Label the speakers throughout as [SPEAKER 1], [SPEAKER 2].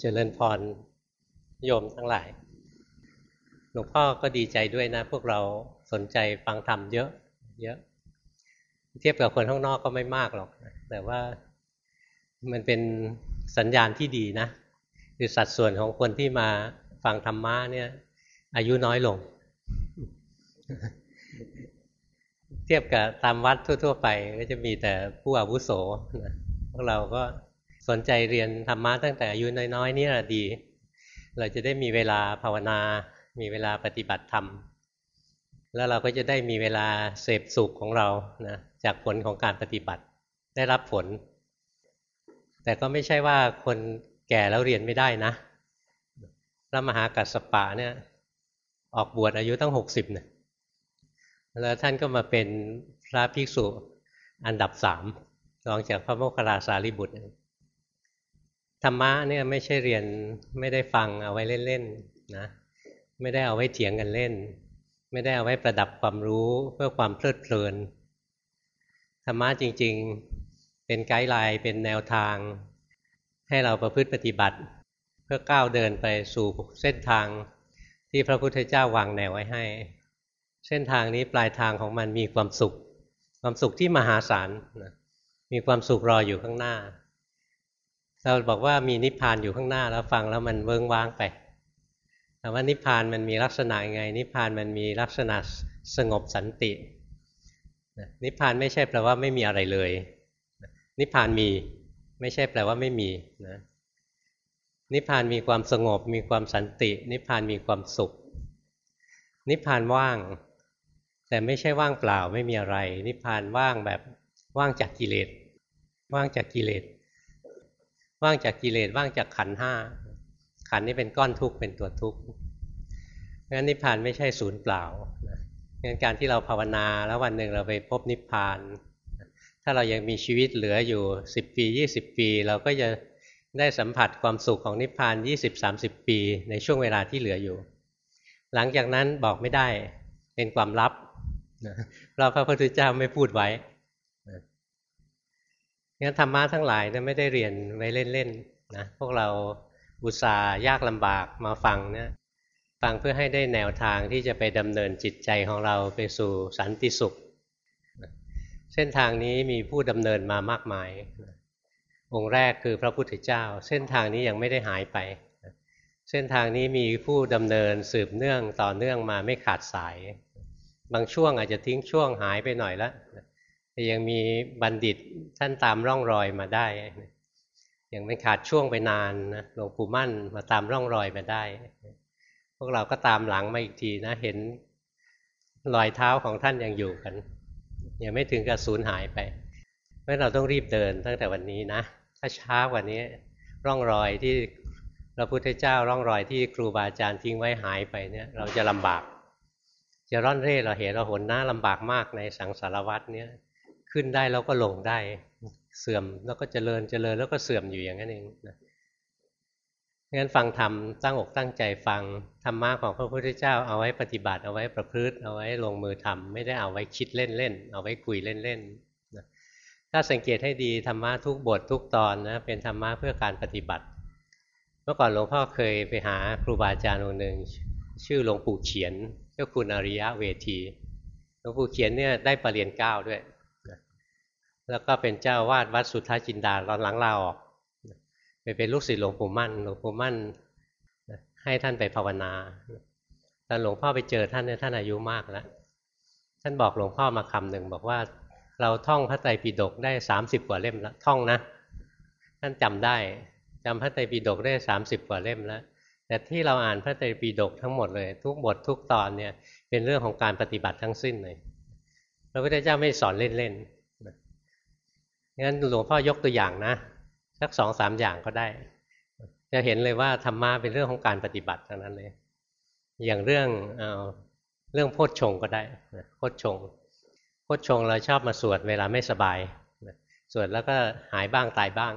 [SPEAKER 1] เจริญพรโยมทั้งหลาย หลวงพ่อก็ดีใจด้วยนะ พวกเราสนใจฟังธรรมเยอะ เยอะ เทียบกับคนข้างนอกก็ไม่มากหรอก แต่ว่ามันเป็นสัญญาณที่ดีนะ คือสัดส่วนของคนที่มาฟังธรรมะเนี่ย อายุน้อยลง เทียบกับตามวัดทั่ว ๆ ไป ก็จะมีแต่ผู้อาวุโสพวกเราก็ สนใจเรียนธรรมะตั้งแต่อายุน้อยๆนี่แหละดี เราจะได้มีเวลาภาวนา มีเวลาปฏิบัติธรรม แล้วเราก็จะได้มีเวลาเสพสุขของเรานะจากผลของการปฏิบัติ ได้รับผล แต่ก็ไม่ใช่ว่าคนแก่แล้วเรียนไม่ได้นะ พระมหากัสสปะเนี่ย ออกบวชอายุตั้งหกสิบเนี่ยแล้วท่านก็มาเป็นพระภิกษุอันดับสามรองจากพระโมคคัลลาสารีบุตร ธรรมะเนี่ยไม่ใช่เรียนไม่ได้ฟังเอาไว้เล่นๆนะไม่ได้เอาไว้เถียงกันเล่น ไม่ได้เอาไว้ประดับความรู้เพื่อความเพลิดเพลินธรรมะจริงๆ เป็นไกด์ไลน์เป็นแนวทาง ให้เราประพฤติปฏิบัติ เพื่อก้าวเดินไปสู่เส้นทางที่พระพุทธเจ้าวางแนวไว้ให้ เส้นทางนี้ปลายทางของมันมีความสุข ความสุขที่มหาศาลมีความสุขรออยู่ข้างหน้า เราบอกว่ามีนิพพานอยู่ข้างหน้าแล้วฟังแล้วมันเวิ้งว้างไปแต่ว่านิพพานมันมีลักษณะยังไง นิพพานมันมีลักษณะสงบสันติ นิพพานไม่ใช่แปลว่าไม่มีอะไรเลย นิพพานมีไม่ใช่แปลว่าไม่มีนะนิพพานมีความสงบ มีความสันติ นิพพานมีความสุข นิพพานว่าง แต่ไม่ใช่ว่างเปล่าไม่มีอะไร นิพพานว่างแบบว่างจากกิเลส ว่างจากกิเลส ว่างจากกิเลสว่างจากขันห้าขันนี้เป็นก้อนทุกข์เป็นตัวทุกข์งั้นนิพพานไม่ใช่ศูนย์เปล่างั้นการที่เราภาวนาแล้ววันหนึ่งเราไปพบนิพพาน ถ้าเรายังมีชีวิตเหลืออยู่ 10 ปี 20 ปี เราก็จะได้สัมผัสความสุขของนิพพาน 20-30 ปีในช่วงเวลาที่เหลืออยู่ หลังจากนั้นบอกไม่ได้เป็นความลับเราพระพุทธเจ้าไม่พูดไว้ งั้นธรรมะทั้งหลายเนี่ยไม่ได้เรียนไว้เล่นๆนะพวกเราอุตส่าห์ยากลำบากมาฟังเนี่ยฟังเพื่อให้ได้แนวทางที่จะไปดำเนินจิตใจของเราไปสู่สันติสุข เส้นทางนี้มีผู้ดำเนินมามากมาย องค์แรกคือพระพุทธเจ้า เส้นทางนี้ยังไม่ได้หายไป เส้นทางนี้มีผู้ดำเนินสืบเนื่องต่อเนื่องมาไม่ขาดสาย บางช่วงอาจจะทิ้งช่วงหายไปหน่อยแล้ว ยังมีบัณฑิตท่านตามร่องรอยมาได้ยังไม่ขาดช่วงไปนานนะหลวงปู่มั่นมาตามร่องรอยมาได้ พวกเราก็ตามหลังมาอีกทีนะ เห็นรอยเท้าของท่านยังอยู่กัน ยังไม่ถึงกับสูญหายไป เพราะเราต้องรีบเดินตั้งแต่วันนี้นะ ถ้าช้ากว่านี้ ร่องรอยที่พระพุทธเจ้าร่องรอยที่ครูบาอาจารย์ทิ้งไว้หายไปเนี่ย เราจะลำบาก จะร่อนเร่เราเห็นเราหนหน้าลำบากมากในสังสารวัตรเนี่ย ขึ้นได้แล้วก็ลงได้ เสื่อมแล้วก็เจริญเจริญแล้วก็เสื่อมอยู่อย่างนั้นเองนะงั้นฟังธรรมตั้งอกตั้งใจฟังธรรมะของพระพุทธเจ้าเอาไว้ปฏิบัติ เอาไว้ประพฤติ เอาไว้ลงมือทำไม่ได้เอาไว้คิดเล่นๆเอาไว้คุยเล่นๆนะถ้าสังเกตให้ดีธรรมะทุกบททุกตอนนะเป็นธรรมะเพื่อการปฏิบัติ เมื่อก่อนหลวงพ่อเคยไปหาครูบาอาจารย์องค์หนึ่งชื่อหลวงปู่เขียนเจ้าคุณอริยะเวทีหลวงปู่เขียนเนี่ยได้ปรริญญาเก้าด้วย แล้วก็เป็นเจ้าวาดวัดสุทธาจินดาตอนหลังลาออกไปเป็นลูกศิษย์หลวงปู่มั่นหลวงปู่มั่นให้ท่านไปภาวนาตอนหลวงพ่อไปเจอท่านเนี่ยท่านอายุมากแล้วท่านบอกหลวงพ่อมาคำหนึ่งบอกว่าเราท่องพระไตรปิฎกได้สามสิบกว่าเล่มแล้วท่องนะ ท่านจำได้จำพระไตรปิฎกได้สามสิบกว่าเล่มแล้ว แต่ที่เราอ่านพระไตรปิฎกทั้งหมดเลย ทุกบททุกตอนเนี่ยเป็นเรื่องของการปฏิบัติทั้งสิ้นเลยพระพุทธเจ้าไม่สอนเล่นๆ งั้นหลวงพ่อยกตัวอย่างนะสักสองสามอย่างก็ได้ จะเห็นเลยว่าธรรมะเป็นเรื่องของการปฏิบัติทั้งนั้นเลย อย่างเรื่องเอเรื่องโพชฌงก็ได้โพชฌงโพชฌงเราชอบมาสวดเวลาไม่สบายสวดแล้วก็หายบ้างตายบ้าง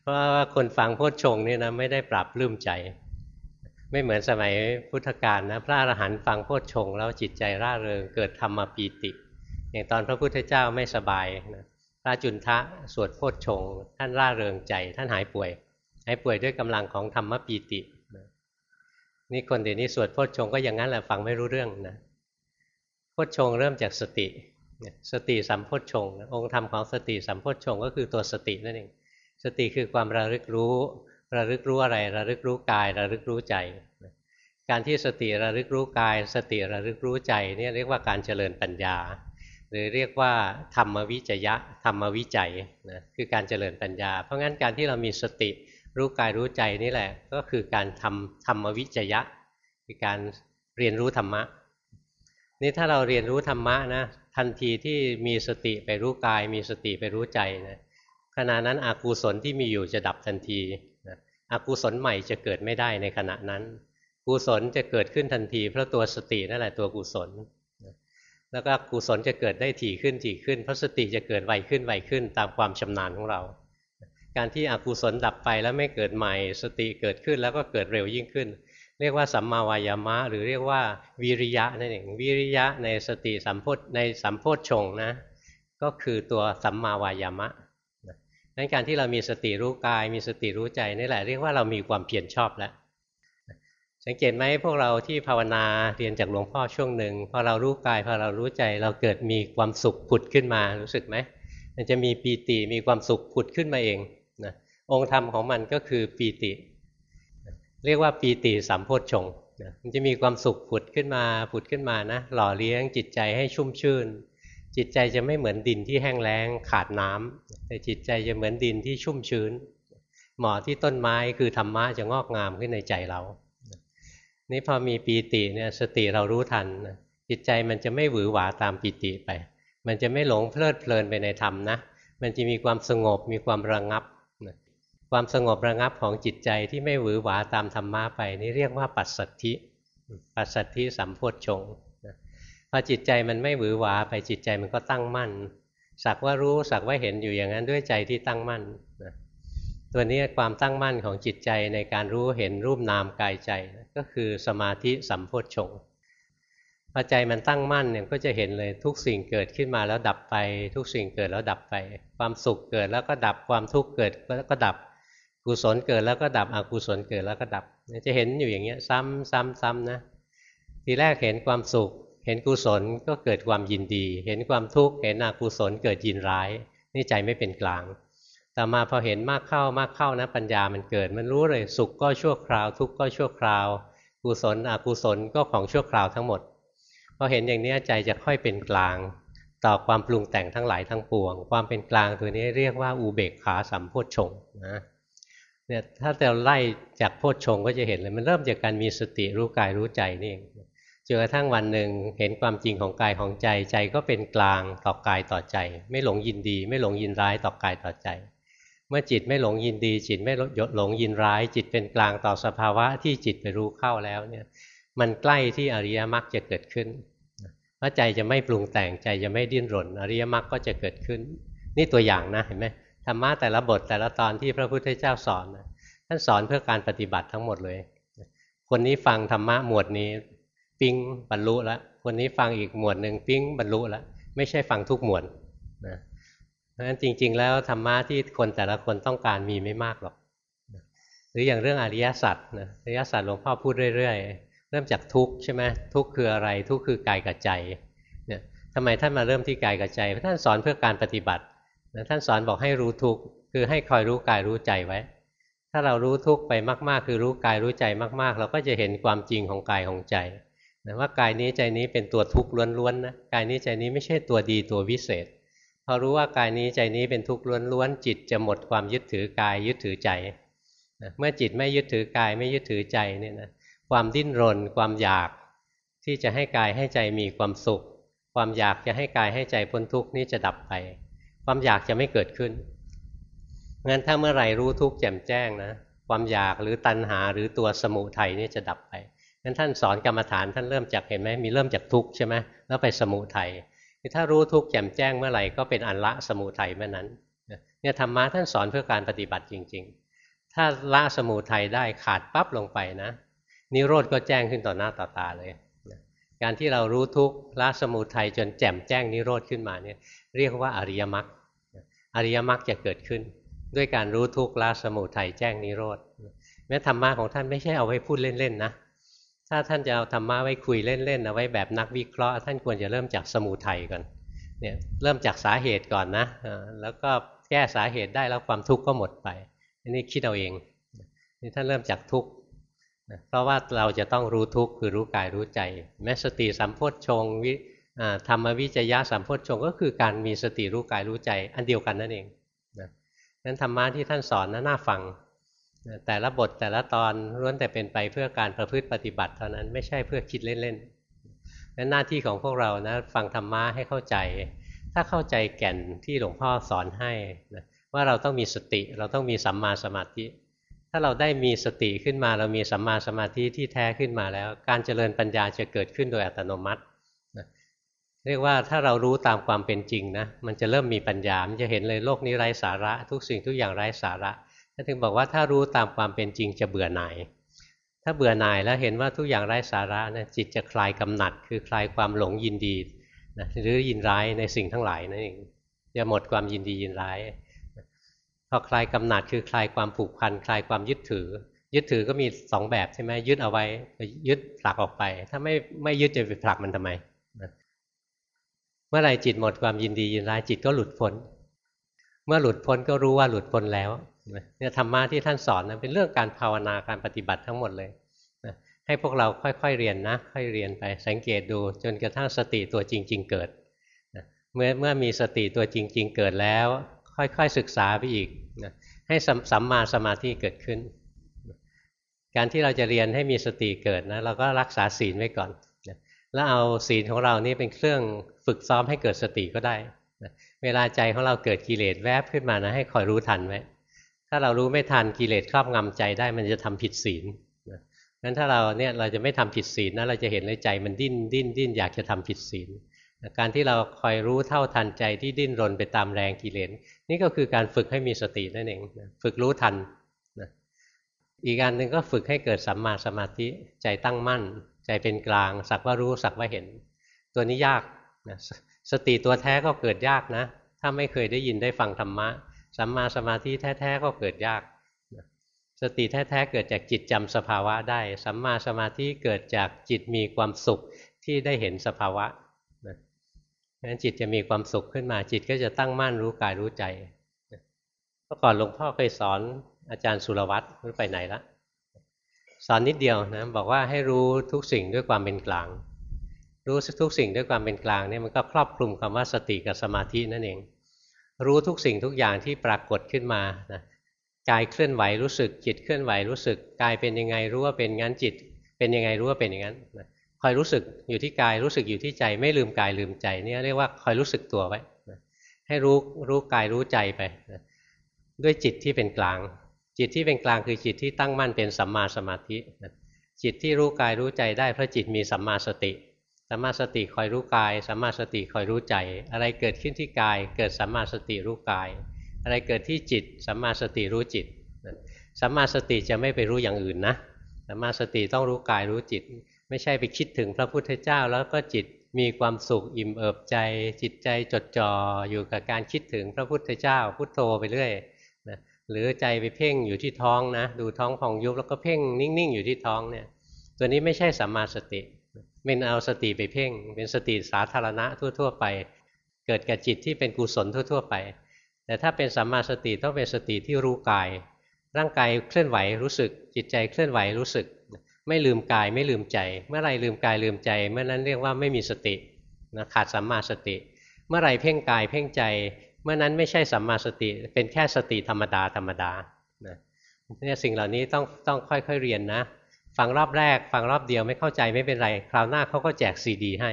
[SPEAKER 1] เพราะว่าคนฟังโพชฌงนี่นะไม่ได้ปรับลืมใจ ไม่เหมือนสมัยพุทธกาลนะพระอรหันต์ฟังโพชฌงแล้วจิตใจร่าเริงเกิดธรรมปีติ อย่างตอนพระพุทธเจ้าไม่สบายนะพระจุนทะสวดโพชฌงท่านร่าเริงใจ ท่านหายป่วย หายป่วยด้วยกำลังของธรรมปีตินี่คนเดี๋ยวนี้สวดโพชฌงก็อย่างนั้นแหละฟังไม่รู้เรื่องนะโพชฌงเริ่มจากสติ สติสัมโพชฌงองค์ธรรมของสติสัมโพชฌงก็คือตัวสตินั่นเองสติคือความระลึกรู้ระลึกรู้อะไรระลึกรู้กายระลึกรู้ใจ การที่สติระลึกรู้กาย สติระลึกรู้ใจนี่เรียกว่าการเจริญปัญญา หรือเรียกว่าธรรมวิจยะธรรมวิจัยนะคือการเจริญปัญญา เพราะงั้นการที่เรามีสติรู้กายรู้ใจนี่แหละ ก็คือการทำธรรมวิจยะ คือการเรียนรู้ธรรมะ นี่ถ้าเราเรียนรู้ธรรมะนะทันทีที่มีสติไปรู้กาย มีสติไปรู้ใจนะขณะนั้นอากุศลที่มีอยู่จะดับทันทีนะอกุศลใหม่จะเกิดไม่ได้ในขณะนั้น กุศลจะเกิดขึ้นทันทีเพราะตัวสตินั่นแหละตัวกุศล แล้วก็กุศลจะเกิดได้ถี่ขึ้นถี่ขึ้นเพราะสติจะเกิดไวขึ้นไวขึ้น ตามความชำนาญของเรา การที่อกุศลดับไปแล้วไม่เกิดใหม่ สติเกิดขึ้นแล้วก็เกิดเร็วยิ่งขึ้น เรียกว่าสัมมาวายามะ หรือเรียกว่าวิริยะนั่นเองวิริยะในสติสัมโพธในสัมโพธชงนะ ก็คือตัวสัมมาวายามะนั้นการที่เรามีสติรู้กาย มีสติรู้ใจนี่แหละเรียกว่าเรามีความเพียรชอบแล้ว สังเกตไหมพวกเราที่ภาวนาเรียนจากหลวงพ่อช่วงหนึ่งพอเรารู้กายพอเรารู้ใจเราเกิดมีความสุขผุดขึ้นมารู้สึกไหมมันจะมีปีติมีความสุขผุดขึ้นมาเองนะองค์ธรรมของมันก็คือปีติ เรียกว่าปีติสัมโพชฌงมันจะมีความสุขผุดขึ้นมาผุดขึ้นมานะหล่อเลี้ยงจิตใจให้ชุ่มชื่น จิตใจจะไม่เหมือนดินที่แห้งแล้งขาดน้ำแต่จิตใจจะเหมือนดินที่ชุ่มชื้น เหมาะที่ต้นไม้คือธรรมะจะงอกงามขึ้นในใจเรา นี่พอมีปีติเนี่ยสติเรารู้ทันจิตใจมันจะไม่หวือหวาตามปีติไป มันจะไม่หลงเพลิดเพลินไปในธรรมนะ มันจะมีความสงบมีความระงับความสงบระงับของจิตใจที่ไม่หวือหวาตามธรรมะไป นี่เรียกว่าปัสสัทธิ ปัสสัทธิสัมโพชงพอจิตใจมันไม่หวือหวาไปจิตใจมันก็ตั้งมั่น สักว่ารู้สักว่าเห็นอยู่อย่างนั้นด้วยใจที่ตั้งมั่นตัวนี้ความตั้งมั่นของจิตใจในการรู้เห็นรูปนามกายใจ ก็คือสมาธิสัมโพชฌงพอใจมันตั้งมั่นเนี่ยก็จะเห็นเลยทุกสิ่งเกิดขึ้นมาแล้วดับไป ทุกสิ่งเกิดแล้วดับไป ความสุขเกิดแล้วก็ดับความทุกข์เกิดแล้วก็ดับกุศลเกิดแล้วก็ดับอกุศลเกิดแล้วก็ดับจะเห็นอยู่อย่างเงี้ยซ้ำซ้ำซ้ำนะทีแรกเห็นความสุข เห็นกุศลก็เกิดความยินดี เห็นความทุกข์เห็นอกุศลเกิดยินร้าย นี่ใจไม่เป็นกลาง แต่มาพอเห็นมากเข้ามากเข้านะปัญญามันเกิด มันรู้เลยสุขก็ชั่วคราว ทุกข์ก็ชั่วคราว กุศลอกุศลก็ของชั่วคราวทั้งหมดพอเห็นอย่างนี้ใจจะค่อยเป็นกลาง ต่อความปรุงแต่งทั้งหลายทั้งปวง ความเป็นกลางตัวนี้เรียกว่าอุเบกขาสัมโพชงนะเนี่ยถ้าเราไล่จากโพชฌงก็จะเห็นเลยมันเริ่มจากการมีสติรู้กายรู้ใจนี่เองจนกระทั่งวันหนึ่งเห็นความจริงของกายของใจใจก็เป็นกลางต่อกายต่อใจ ไม่หลงยินดี ไม่หลงยินร้ายต่อกายต่อใจ เมื่อจิตไม่หลงยินดี จิตไม่หลงยินร้าย จิตเป็นกลางต่อสภาวะที่จิตไปรู้เข้าแล้วเนี่ย มันใกล้ที่อริยมรรคจะเกิดขึ้นเพราะใจจะไม่ปรุงแต่งใจจะไม่ดิ้นรน อริยมรรคก็จะเกิดขึ้น นี่ตัวอย่างนะเห็นไหมธรรมะแต่ละบทแต่ละตอนที่พระพุทธเจ้าสอนท่านสอนเพื่อการปฏิบัติทั้งหมดเลย คนนี้ฟังธรรมะหมวดนี้ปิ้งบรรลุแล้วคนนี้ฟังอีกหมวดหนึ่งปิ้งบรรลุแล้วไม่ใช่ฟังทุกหมวดนะ ราะฉะนั้นจริง ๆ แล้วธรรมะที่คนแต่ละคนต้องการมีไม่มากหรอก หรืออย่างเรื่องอริยสัจนะอริยสัจหลวงพ่อพูดเรื่อยๆ เริ่มจากทุกข์ใช่ไหมทุกข์คืออะไรทุกข์คือกายกับใจเนี่ยทำไมท่านมาเริ่มที่กายกับใจเพราะท่านสอนเพื่อการปฏิบัตินะท่านสอนบอกให้รู้ทุกข์คือให้คอยรู้กายรู้ใจไว้ ถ้าเรารู้ทุกข์ไปมากๆ คือรู้กายรู้ใจมากๆ เราก็จะเห็นความจริงของกายของใจนะว่ากายนี้ใจนี้เป็นตัวทุกข์ล้วนๆนะกายนี้ใจนี้ไม่ใช่ตัวดีตัววิเศษ พอรู้ว่ากายนี้ใจนี้เป็นทุกข์ล้วนๆจิตจะหมดความยึดถือกายยึดถือใจนะเมื่อจิตไม่ยึดถือกายไม่ยึดถือใจเนี่ยนะความดิ้นรน ความอยากที่จะให้กายให้ใจมีความสุข ความอยากจะให้กายให้ใจพ้นทุกข์นี้จะดับไป ความอยากจะไม่เกิดขึ้นงั้นถ้าเมื่อไหร่รู้ทุกข์แจ่มแจ้งนะความอยากหรือตัณหาหรือตัวสมุทัยนี่จะดับไปงั้นท่านสอนกรรมฐานท่านเริ่มจากเห็นไหมมีเริ่มจากทุกข์ใช่ไหมแล้วไปสมุทัย ถ้ารู้ทุกข์แจ่มแจ้งเมื่อไหร่ก็เป็นอันละสมุทัยเมื่อนั้นเนี่ยธรรมะท่านสอนเพื่อการปฏิบัติจริง ๆ ถ้าละสมุทัยได้ขาดปั๊บลงไปนะนิโรธก็แจ้งขึ้นต่อหน้าต่อตาเลยการที่เรารู้ทุกข์ละสมุทัยจนแจ่มแจ้งนิโรธขึ้นมาเนี่ยเรียกว่าอริยมรรคอริยมรรคจะเกิดขึ้น ด้วยการรู้ทุกข์ละสมุทัยแจ้งนิโรธแม้ธรรมะของท่านไม่ใช่เอาไว้พูดเล่นๆนะ ถ้าท่านจะเอาธรรมะไว้คุยเล่นๆเอาไว้แบบนักวิเคราะห์ ท่านควรจะเริ่มจากสมุทัยก่อนเนี่ยเริ่มจากสาเหตุก่อนนะแล้วก็แก้สาเหตุได้แล้วความทุกข์ก็หมดไปอันนี้คิดเอาเองนี่ท่านเริ่มจากทุกข์เพราะว่าเราจะต้องรู้ทุกข์คือรู้กายรู้ใจแม้สติสัมโพชฌงวิธรรมวิจยะสัมโพชฌงก็คือการมีสติรู้กายรู้ใจ อันเดียวกันนั่นเองนั้นธรรมะที่ท่านสอนน่าฟัง แต่ละบทแต่ละตอนล้วนแต่เป็นไปเพื่อการประพฤติปฏิบัติเท่านั้นไม่ใช่เพื่อคิดเล่นๆนั้นหน้าที่ของพวกเรานะฟังธรรมะให้เข้าใจ ถ้าเข้าใจแก่นที่หลวงพ่อสอนให้นะว่าเราต้องมีสติ เราต้องมีสัมมาสมาธิ ถ้าเราได้มีสติขึ้นมา เรามีสัมมาสมาธิที่แท้ขึ้นมาแล้ว การเจริญปัญญาจะเกิดขึ้นโดยอัตโนมัติเรียกว่าถ้าเรารู้ตามความเป็นจริงนะมันจะเริ่มมีปัญญา มันจะเห็นเลยโลกนี้ไร้สาระ ทุกสิ่งทุกอย่างไร้สาระ ถึงบอกว่าถ้ารู้ตามความเป็นจริงจะเบื่อหน่าย ถ้าเบื่อหน่ายแล้วเห็นว่าทุกอย่างไร้สาระนะจิตจะคลายกำหนัด คือคลายความหลงยินดีนะหรือยินร้ายในสิ่งทั้งหลายนั่นเองจะหมดความยินดียินร้ายพอคลายกำหนัดคือคลายความผูกพันคลายความยึดถือ ยึดถือก็มีสองแบบใช่ไหมยึดเอาไว้ยึดผลักออกไป ถ้าไม่ไม่ยึดจะไปผลักมันทำไมเมื่อไรจิตหมดความยินดียินร้ายจิตก็หลุดพ้น เมื่อหลุดพ้นก็รู้ว่าหลุดพ้นแล้ว เนี่ยธรรมะที่ท่านสอนนะเป็นเรื่องการภาวนาการปฏิบัติทั้งหมดเลยนะให้พวกเราค่อยๆเรียนนะ ค่อยเรียนไปสังเกตดูจนกระทั่งสติตัวจริง ๆ เกิดนะเมื่อเมื่อมีสติตัวจริง ๆ เกิดแล้ว ค่อยๆศึกษาไปอีกนะให้สัมมาสมาธิเกิดขึ้น การที่เราจะเรียนให้มีสติเกิดนะเราก็รักษาศีลไว้ก่อนนะแล้วเอาศีลของเรานี่เป็นเครื่องฝึกซ้อมให้เกิดสติก็ได้นะเวลาใจของเราเกิดกิเลสแวบขึ้นมานะให้คอยรู้ทันไว้ ถ้าเรารู้ไม่ทันกิเลสครอบงำใจได้มันจะทำผิดศีลงั้นถ้าเราเนี่ยเราจะไม่ทำผิดศีลนะเราจะเห็นเลยใจมันดิ้นดิ้นดิ้นอยากจะทำผิดศีลการที่เราคอยรู้เท่าทันใจที่ดิ้นรนไปตามแรงกิเลสนี่ก็คือการฝึกให้มีสตินั่นเองฝึกรู้ทันอีกการหนึ่งก็ฝึกให้เกิดสัมมาสมาธิใจตั้งมั่น ใจเป็นกลาง สักว่ารู้สักว่าเห็น ตัวนี้ยากนะสติตัวแท้ก็เกิดยากนะ ถ้าไม่เคยได้ยินได้ฟังธรรมะ สัมมาสมาธิแท้ๆก็เกิดยากสติแท้ๆเกิดจากจิตจำสภาวะได้ สัมมาสมาธิเกิดจากจิตมีความสุขที่ได้เห็นสภาวะงั้นจิตจะมีความสุขขึ้นมาจิตก็จะตั้งมั่นรู้กายรู้ใจเมื่อก่อนหลวงพ่อเคยสอนอาจารย์สุรวัตรรู้ไปไหนละสอนนิดเดียวนะบอกว่าให้รู้ทุกสิ่งด้วยความเป็นกลาง รู้ทุกสิ่งด้วยความเป็นกลางเนี่ยมันก็ครอบคลุมคำว่าสติกับสมาธินั่นเอง รู้ทุกสิ่งทุกอย่างที่ปรากฏขึ้นมานะกายเคลื่อนไหวรู้สึกจิตเคลื่อนไหวรู้สึกกายเป็นยังไงรู้ว่าเป็นงั้นจิต เป็นยังไงรู้ว่าเป็นอย่างนั้นนะคอยรู้สึกอยู่ที่กายรู้สึกอยู่ที่ใจไม่ลืมกายลืมใจนี่เรียกว่าคอยรู้สึกตัวไว้นะให้รู้รู้กายรู้ใจไปนะด้วยจิตที่เป็นกลาง จิตที่เป็นกลางคือจิตที่ตั้งมั่นเป็นสัมมาสมาธินะจิตที่รู้กายรู้ใจได้เพราะจิตมีสัมมาสติ สัมมาสติคอยรู้กายสัมมาสติคอยรู้ใจ อะไรเกิดขึ้นที่กาย เกิดสัมมาสติรู้กาย อะไรเกิดที่จิตสัมมาสติรู้จิตสัมมาสติจะไม่ไปรู้อย่างอื่นนะสัมมาสติต้องรู้กายรู้จิต ไม่ใช่ไปคิดถึงพระพุทธเจ้าแล้วก็จิตมีความสุขอิ่มเอิบใจ จิตใจจดจ่ออยู่กับการคิดถึงพระพุทธเจ้า พุทโธไปเรื่อยนะหรือใจไปเพ่งอยู่ที่ท้องนะ ดูท้องพองยุบแล้วก็เพ่งนิ่งๆ อยู่ที่ท้องเนี่ยตัวนี้ไม่ใช่สัมมาสติ เป็นเอาสติไปเพ่ง เป็นสติสาธารณะทั่ว ๆ ไป เกิดกับจิตที่เป็นกุศลทั่ว ๆ ไป แต่ถ้าเป็นสัมมาสติต้องเป็นสติที่รู้กาย ร่างกายเคลื่อนไหวรู้สึก จิตใจเคลื่อนไหวรู้สึก ไม่ลืมกายไม่ลืมใจ เมื่อไรลืมกายลืมใจ เมื่อนั้นเรียกว่าไม่มีสตินะขาดสัมมาสติ เมื่อไรเพ่งกายเพ่งใจ เมื่อนั้นไม่ใช่สัมมาสติ เป็นแค่สติธรรมดาธรรมดาเนี่ยสิ่งเหล่านี้ต้องต้องค่อยๆเรียนนะ ฟังรอบแรก ฟังรอบเดียวไม่เข้าใจไม่เป็นไร คราวหน้าเขาก็แจกซีดีให้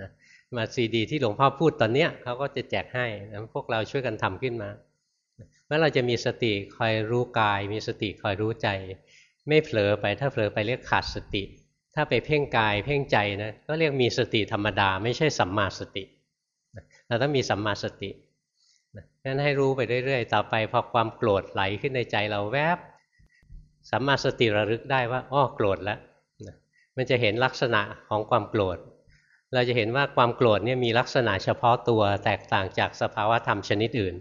[SPEAKER 1] นะมาซีดี ที่หลวงพ่อพูดตอนเนี้ยเขาก็จะแจกให้นะพวกเราช่วยกันทำขึ้นมาเมื่อเราจะมีสติคอยรู้กาย มีสติคอยรู้ใจ ไม่เผลอไปถ้าเผลอไปเรียกขาดสติ ถ้าไปเพ่งกายเพ่งใจนะก็เรียกมีสติธรรมดา ไม่ใช่สัมมาสติเราต้องมีสัมมาสตินั้นให้รู้ไปเรื่อยๆ ต่อไปพอความโกรธไหลขึ้นในใจเราแวบ สัมมาสติระลึกได้ว่าอ้อโกรธแล้วมันจะเห็นลักษณะของความโกรธ เราจะเห็นว่าความโกรธเนี่ยมีลักษณะเฉพาะตัวแตกต่างจากสภาวะธรรมชนิดอื่น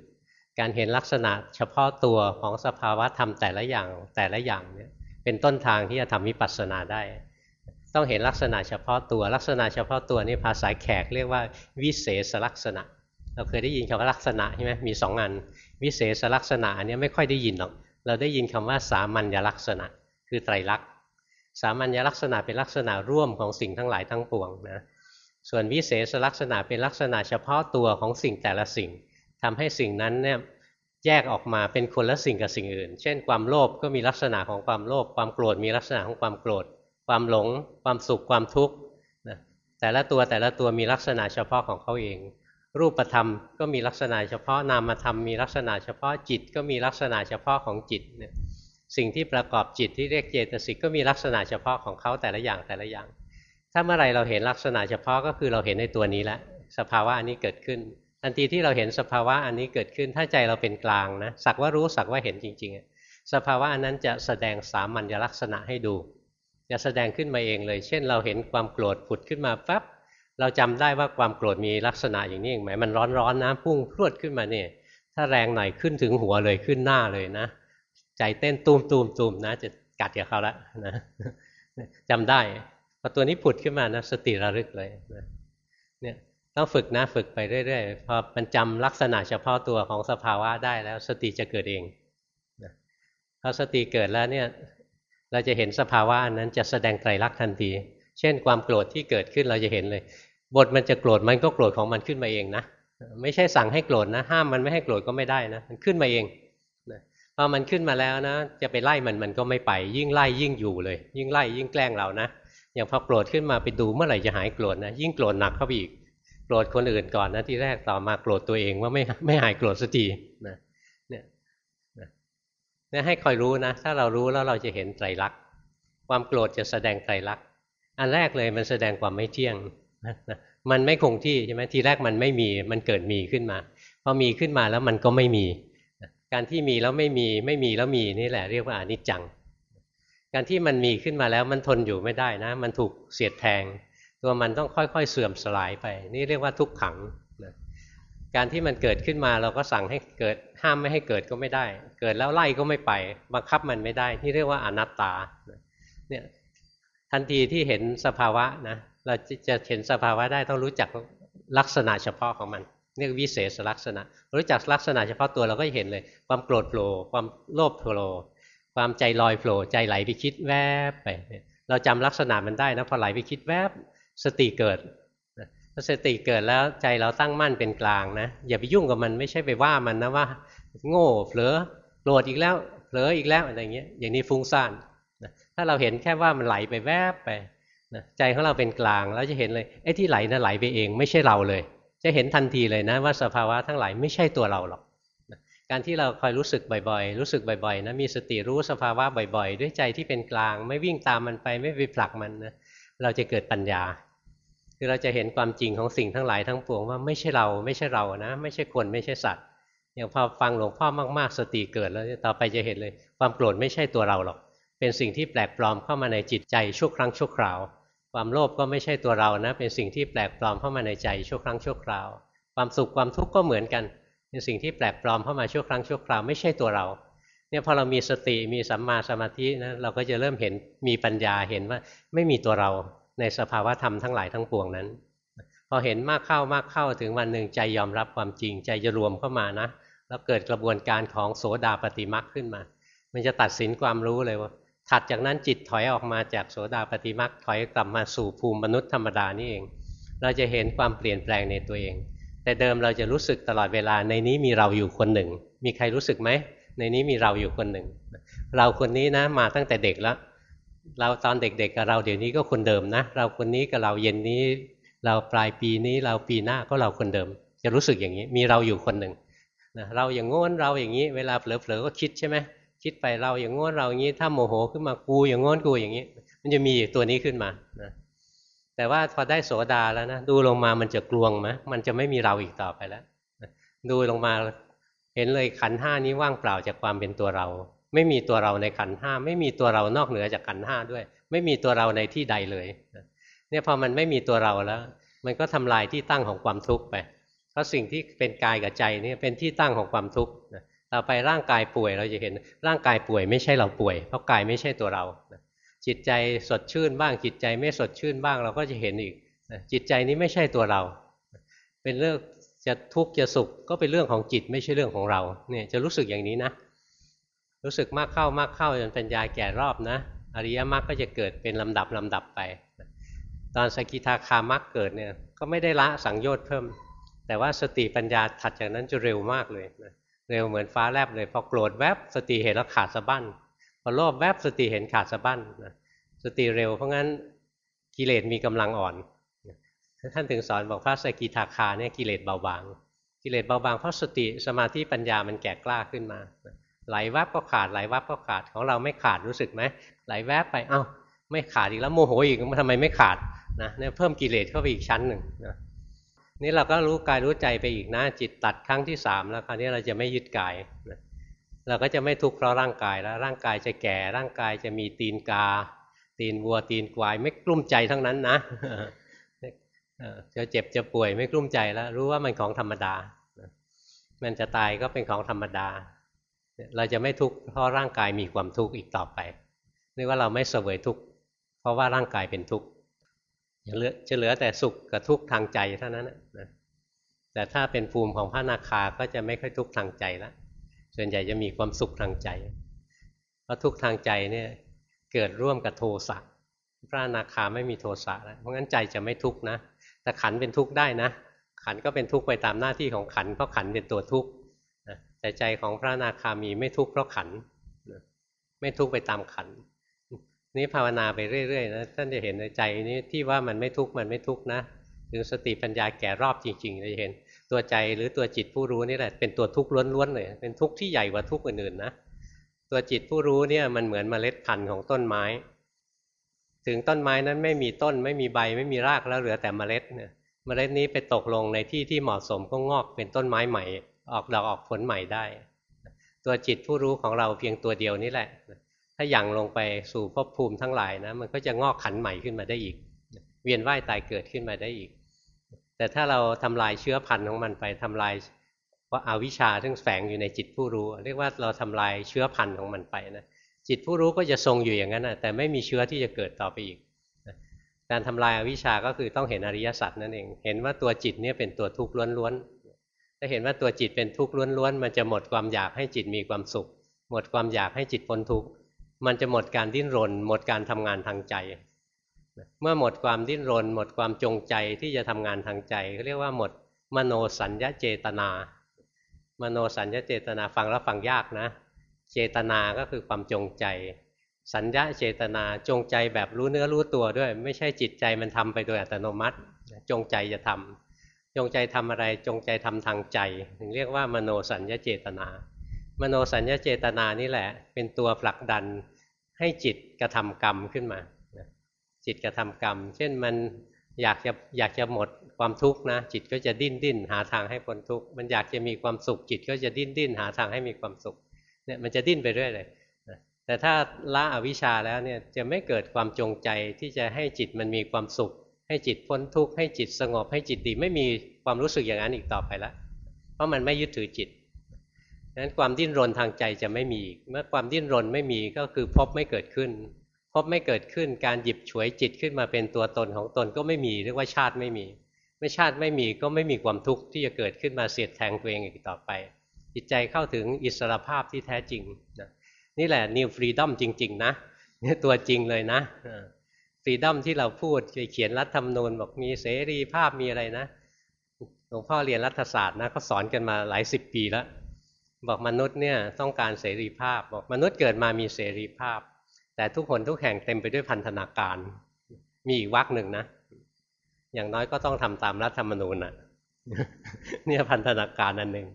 [SPEAKER 1] การเห็นลักษณะเฉพาะตัวของสภาวะธรรมแต่ละอย่างแต่ละอย่างเนี่ยเป็นต้นทางที่จะทำวิปัสสนาได้ ต้องเห็นลักษณะเฉพาะตัว ลักษณะเฉพาะตัวนี่ภาษาแขกเรียกว่าวิเศษลักษณะ เราเคยได้ยินคำว่าลักษณะใช่ไหมมีสองอัน วิเศษลักษณะอันนี้ไม่ค่อยได้ยินหรอก เราได้ยินคำว่าสามัญลักษณะ คือไตรลักษณ์สามัญลักษณะเป็นลักษณะร่วมของสิ่งทั้งหลายทั้งปวงนะส่วนวิเศษลักษณะเป็นลักษณะเฉพาะตัวของสิ่งแต่ละสิ่งทำให้สิ่งนั้นเนี่ยแยกออกมาเป็นคนละสิ่งกับสิ่งอื่น เช่น ความโลภก็มีลักษณะของความโลภความโกรธมีลักษณะของความโกรธ ความหลง ความสุขความทุกข์แต่ละตัวแต่ละตัวมีลักษณะเฉพาะของเขาเอง รูปธรรมก็มีลักษณะเฉพาะนามธรรมมีลักษณะเฉพาะจิตก็มีลักษณะเฉพาะของจิตเนี่ยสิ่งที่ประกอบจิตที่เรียกเจตสิกก็มีลักษณะเฉพาะของเขาแต่ละอย่างแต่ละอย่าง ถ้าเมื่อไรเราเห็นลักษณะเฉพาะก็คือเราเห็นในตัวนี้แล้วสภาวะอันนี้เกิดขึ้น ทันทีที่เราเห็นสภาวะอันนี้เกิดขึ้น ถ้าใจเราเป็นกลางนะสักว่ารู้สักว่าเห็นจริงๆ สภาวะอันนั้นจะแสดงสามัญลักษณะให้ดูจะแสดงขึ้นมาเองเลย เช่น เราเห็นความโกรธผุดขึ้นมาปั๊บ เราจำได้ว่าความโกรธมีลักษณะอย่างนี้เองไหมมันร้อนๆนะพุ่งพรวดขึ้นมาเนี่ยถ้าแรงหน่อยขึ้นถึงหัวเลยขึ้นหน้าเลยนะ ใจเต้นตูมตูมตูมนะ จะกัดกับเขาละนะจำได้พอตัวนี้ผุดขึ้นมานะสติระลึกเลยนะเนี่ยต้องฝึกนะฝึกไปเรื่อยๆพอมันจำลักษณะเฉพาะตัวของสภาวะได้แล้ว สติจะเกิดเองนะพอสติเกิดแล้วเนี่ย เราจะเห็นสภาวะนั้นจะแสดงไตรลักษณ์ทันที เช่นความโกรธที่เกิดขึ้นเราจะเห็นเลย บทมันจะโกรธมันก็โกรธของมันขึ้นมาเองนะไม่ใช่สั่งให้โกรธนะห้ามมันไม่ให้โกรธก็ไม่ได้นะมันขึ้นมาเองพอมันขึ้นมาแล้วนะ จะไปไล่มันมันก็ไม่ไป ยิ่งไล่ยิ่งอยู่เลย ยิ่งไล่ยิ่งแกล้งเรานะอย่างพอโกรธขึ้นมาไปดูเมื่อไหร่จะหายโกรธนะยิ่งโกรธหนักเข้าไปอีกโกรธคนอื่นก่อนนะที่แรกต่อมาโกรธตัวเองว่าไม่ไม่หายโกรธสักทีนะเนี่ยเนี่ยให้คอยรู้นะ ถ้าเรารู้แล้วเราจะเห็นไตรลักษณ์ความโกรธจะแสดงไตรลักษณ์อันแรกเลยมันแสดงความไม่เที่ยง มันไม่คงที่ใช่ไหมทีแรกมันไม่มี มันเกิดมีขึ้นมาพอมีขึ้นมาแล้วมันก็ไม่มี การที่มีแล้วไม่มีไม่มีแล้วมีนี่แหละเรียกว่าอนิจจัง การที่มันมีขึ้นมาแล้วมันทนอยู่ไม่ได้นะ มันถูกเสียดแทง ตัวมันต้องค่อยๆเสื่อมสลายไป นี่เรียกว่าทุกขังนะการที่มันเกิดขึ้นมาเราก็สั่งให้เกิดห้ามไม่ให้เกิดก็ไม่ได้ เกิดแล้วไล่ก็ไม่ไป บังคับมันไม่ได้ นี่เรียกว่าอนัตตาเนี่ยทันทีที่เห็นสภาวะนะเราจะเห็นสภาวะได้ต้องรู้จักลักษณะเฉพาะของมันเรียกวิเศษลักษณะ รู้จักลักษณะเฉพาะตัวเราก็เห็นเลย ความโกรธโผล่ความโลภโผล่ความใจลอยโผล่ใจไหลไปคิดแวบไป เราจำลักษณะมันได้นะพอไหลไปคิดแวบสติเกิดถ้าสติเกิดแล้วใจเราตั้งมั่นเป็นกลางนะอย่าไปยุ่งกับมันไม่ใช่ไปว่ามันนะว่า โง่เผลอโกรธอีกแล้วเผลออีกแล้วอะไรเงี้ยอย่างนี้ฟุ้งซ่านถ้าเราเห็นแค่ว่ามันไหลไปแวบไป นะใจของเราเป็นกลางแล้วจะเห็นเลยไอ้ที่ไหลนะ่ะไหลไปเองไม่ใช่เราเลย จะเห็นทันทีเลยนะว่าสภาวะทั้งหลายไม่ใช่ตัวเราหรอกการที่เราคอยรู้สึกบ่อยๆ รู้สึกบ่อยๆนะมีสติรู้สภาวะบ่อยๆ ด้วยใจที่เป็นกลาง ไม่วิ่งตามมันไปไม่ไปผลักมันนะเราจะเกิดปัญญา คือเราจะเห็นความจริงของสิ่งทั้งหลายทั้งปวงว่าไม่ใช่เราไม่ใช่เรานะ ไม่ใช่คนไม่ใช่สัตว์ อย่างพอฟังหลวงพ่อมากๆ สติเกิดแล้วต่อไปจะเห็นเลย ความโกรธไม่ใช่ตัวเราหรอก เป็นสิ่งที่แปลกปลอมเข้ามาในจิตใจชั่วครั้งชั่วคราว ความโลภก็ไม่ใช่ตัวเรานะ เป็นสิ่งที่แปลกปลอมเข้ามาในใจชั่วครั้งชั่วคราว ความสุขความทุกข์ก็เหมือนกัน เป็นสิ่งที่แปลกปลอมเข้ามาชั่วครั้งชั่วคราวไม่ใช่ตัวเราเนี่ยพอเรามีสติมีสัมมาสมาธินะเราก็จะเริ่มเห็นมีปัญญาเห็นว่าไม่มีตัวเราในสภาวะธรรมทั้งหลายทั้งปวงนั้น พอเห็นมากเข้ามากเข้าถึงวันหนึ่งใจยอมรับความจริงใจจะรวมเข้ามานะ แล้วเกิดกระบวนการของโสดาปฏิมักขึ้นมา มันจะตัดสินความรู้เลยว่า ถัดจากนั้นจิตถอยออกมาจากโสดาปฏิมักถอยกลับมาสู่ภูมิมนุษย์ธรรมดานี่เอง เราจะเห็นความเปลี่ยนแปลงในตัวเอง แต่เดิมเราจะรู้สึกตลอดเวลาในนี้มีเราอยู่คนหนึ่ง มีใครรู้สึกไหม ในนี้มีเราอยู่คนหนึ่ง เราคนนี้นะมาตั้งแต่เด็กแล้ว เราตอนเด็กๆกับเราเดี๋ยวนี้ก็คนเดิมนะ เราคนนี้กับเราเย็นนี้ เราปลายปีนี้เราปีหน้าก็เราคนเดิม จะรู้สึกอย่างนี้มีเราอยู่คนหนึ่งนะเราอย่างงนเราอย่างนี้ เวลาเผลอๆก็คิดใช่ไหม คิดไปเราอย่างงนเราอย่างนี้ถ้าโมโหขึ้นมากูอย่างงนกูอย่างนี้ มันจะมีตัวนี้ขึ้นมานะแต่ว่าพอได้โสดาแล้วนะดูลงมามันจะกลวงไหมมันจะไม่มีเราอีกต่อไปแล้วดูลงมาเห็นเลยขันห้านี้ว่างเปล่าจากความเป็นตัวเรา ไม่มีตัวเราในขันห้าไม่มีตัวเรานอกเหนือจากขันห้าด้วย ไม่มีตัวเราในที่ใดเลยเนี่ยพอมันไม่มีตัวเราแล้ว มันก็ทำลายที่ตั้งของความทุกข์ไป เพราะสิ่งที่เป็นกายกับใจนี่เป็นที่ตั้งของความทุกข์ เราไปร่างกายป่วยเราจะเห็นร่างกายป่วยไม่ใช่เราป่วย เพราะกายไม่ใช่ตัวเรา จิตใจสดชื่นบ้าง จิตใจไม่สดชื่นบ้างเราก็จะเห็นอีกจิตใจนี้ไม่ใช่ตัวเรา เป็นเรื่องจะทุกข์จะสุขก็เป็นเรื่องของจิตไม่ใช่เรื่องของเราเนี่ยจะรู้สึกอย่างนี้นะ รู้สึกมากเข้ามากเข้าจนปัญญาแก่รอบนะ อริยมรรคก็จะเกิดเป็นลำดับลำดับไปตอนสกิทาคามรรคเกิดเนี่ยก็ไม่ได้ละสังโยชน์เพิ่ม แต่ว่าสติปัญญาถัดจากนั้นจะเร็วมากเลยนะ เร็วเหมือนฟ้าแลบเลยพอโกรธแวบสติเห็นแล้วขาดสะบั้นพอโลภแวบสติเห็นขาดสะบั้นสติเร็วเพราะงั้นกิเลสมีกำลังอ่อน ท่านถึงสอนบอกพระสกิทาคาเนี่ยกิเลสเบาบาง กิเลสเบาบางเพราะสติสมาธิปัญญามันแก่กล้าขึ้นมาไหลวับก็ขาดไหลวับก็ขาดของเราไม่ขาดรู้สึกไหมไหลแวบไปเอ้าไม่ขาดอีกแล้วโมโหอีกทำไมไม่ขาดนะเนี่ยเพิ่มกิเลสเข้าไปอีกชั้นหนึ่งนะ นี่เราก็รู้กายรู้ใจไปอีกนะ จิตตัดครั้งที่สามแล้วคราวนี้เราจะไม่ยึดกายเราก็จะไม่ทุกข์เพราะร่างกายแล้วร่างกายจะแก่ร่างกายจะมีตีนกา ตีนวัวตีนควาย ไม่กลุ้มใจทั้งนั้นนะจะเจ็บจะป่วยไม่กลุ้มใจแล้ว รู้ว่ามันของธรรมดา มันจะตายก็เป็นของธรรมดา เราจะไม่ทุกข์เพราะร่างกายมีความทุกข์อีกต่อไปเรียกว่าเราไม่เสวยทุกข์เพราะว่าร่างกายเป็นทุกข์ จะเหลือแต่สุขกับทุกข์ทางใจเท่านั้นนะแต่ถ้าเป็นภูมิของพระนาคาก็จะไม่ค่อยทุกข์ทางใจแล้วส่วนใหญ่จะมีความสุขทางใจ เพราะทุกข์ทางใจเนี่ยเกิดร่วมกับโทสะพระนาคาไม่มีโทสะแล้วเพราะงั้นใจจะไม่ทุกข์นะแต่ขันเป็นทุกข์ได้นะ ขันก็เป็นทุกข์ไปตามหน้าที่ของขันเพราะขันเป็นตัวทุกข์แต่ใจของพระนาคามีไม่ทุกข์เพราะขันไม่ทุกข์ไปตามขัน นี้ภาวนาไปเรื่อยๆนะท่านจะเห็นในใจนี้ที่ว่ามันไม่ทุกข์มันไม่ทุกข์นะถึงสติปัญญาแก่รอบจริงๆจะเห็นตัวใจหรือตัวจิตผู้รู้นี่แหละเป็นตัวทุกข์ล้วนๆเลยเป็นทุกข์ที่ใหญ่กว่าทุกข์อื่นๆนะตัวจิตผู้รู้เนี่ยมันเหมือนเมล็ดพันธุ์ของต้นไม้ ถึงต้นไม้นั้นไม่มีต้น ไม่มีใบไม่มีรากแล้วเหลือแต่เมล็ดเนี่ยเมล็ดนี้ไปตกลงในที่ที่เหมาะสมก็งอกเป็นต้นไม้ใหม่ ออกดอกออกผลใหม่ได้ ตัวจิตผู้รู้ของเราเพียงตัวเดียวนี่แหละ ถ้ายั่งลงไปสู่ภพภูมิทั้งหลายนะมันก็จะงอกขันใหม่ขึ้นมาได้อีก เวียนว่ายตายเกิดขึ้นมาได้อีก แต่ถ้าเราทำลายเชื้อพันธุ์ของมันไปทำลายว่าอาวิชชาซึ่งแฝงอยู่ในจิตผู้รู้ เรียกว่าเราทำลายเชื้อพันธุ์ของมันไปนะจิตผู้รู้ก็จะทรงอยู่อย่างนั้นนะแต่ไม่มีเชื้อที่จะเกิดต่อไปอีกการทำลายอาวิชชาก็คือต้องเห็นอริยสัจนั่นเอง เห็นว่าตัวจิตเนี่ยเป็นตัวทุกข์ล้วนๆ ถ้าเห็นว่าตัวจิตเป็นทุกข์ล้วนๆ มันจะหมดความอยากให้จิตมีความสุข หมดความอยากให้จิตพ้นทุกข์ มันจะหมดการดิ้นรน หมดการทำงานทางใจ เมื่อหมดความดิ้นรน หมดความจงใจที่จะทำงานทางใจเขาเรียกว่าหมดมโนสัญญเจตนา มโนสัญญเจตนาฟังแล้วฟังยากนะ เจตนาก็คือความจงใจ สัญญาเจตนาจงใจแบบรู้เนื้อรู้ตัวด้วย ไม่ใช่จิตใจมันทำไปโดยอัตโนมัติ จงใจจะทำจงใจทำอะไรจงใจทำทางใจ ถึงเรียกว่ามโนสัญญเจตนา มโนสัญญาเจตนานี่แหละ เป็นตัวผลักดันให้จิตกระทำกรรมขึ้นมา จิตกระทำกรรม เช่นมันอยากจะอยากจะหมดความทุกข์นะ จิตก็จะดิ้นดิ้นหาทางให้พ้นทุกข์มันอยากจะมีความสุข จิตก็จะดิ้นดิ้นหาทางให้มีความสุขเนี่ยมันจะดิ้นไปเรื่อยเลยแต่ถ้าละอวิชชาแล้วเนี่ยจะไม่เกิดความจงใจที่จะให้จิตมันมีความสุข ให้จิตพ้นทุกข์ให้จิตสงบให้จิตดีไม่มีความรู้สึกอย่างนั้นอีกต่อไปแล้วเพราะมันไม่ยึดถือจิต นั้นความดิ้นรนทางใจจะไม่มีเมื่อความดิ้นรนไม่มีก็คือพบไม่เกิดขึ้น พบไม่เกิดขึ้นการหยิบฉวยจิตขึ้นมาเป็นตัวตนของตนก็ไม่มีเรียกว่าชาติไม่มี ไม่ชาติไม่มีก็ไม่มีความทุกข์ที่จะเกิดขึ้นมาเสียดแทงตัวเองอีกต่อไป จิตใจเข้าถึงอิสรภาพที่แท้จริงนะนี่แหละ new freedom จริง ๆ นะนี่ตัวจริงเลยนะ freedom ที่เราพูดเขียนรัฐธรรมนูญบอกมีเสรีภาพมีอะไรนะหลวงพ่อเรียนรัฐศาสตร์นะเขาสอนกันมาหลายสิบปีแล้ว บอกมนุษย์เนี่ยต้องการเสรีภาพ บอกมนุษย์เกิดมามีเสรีภาพ แต่ทุกคนทุกแห่งเต็มไปด้วยพันธนาการ มีอีกวักหนึ่งนะ อย่างน้อยก็ต้องทำตามรัฐธรรมนูญนะเนี่ยพันธนาการอันหนึ่ง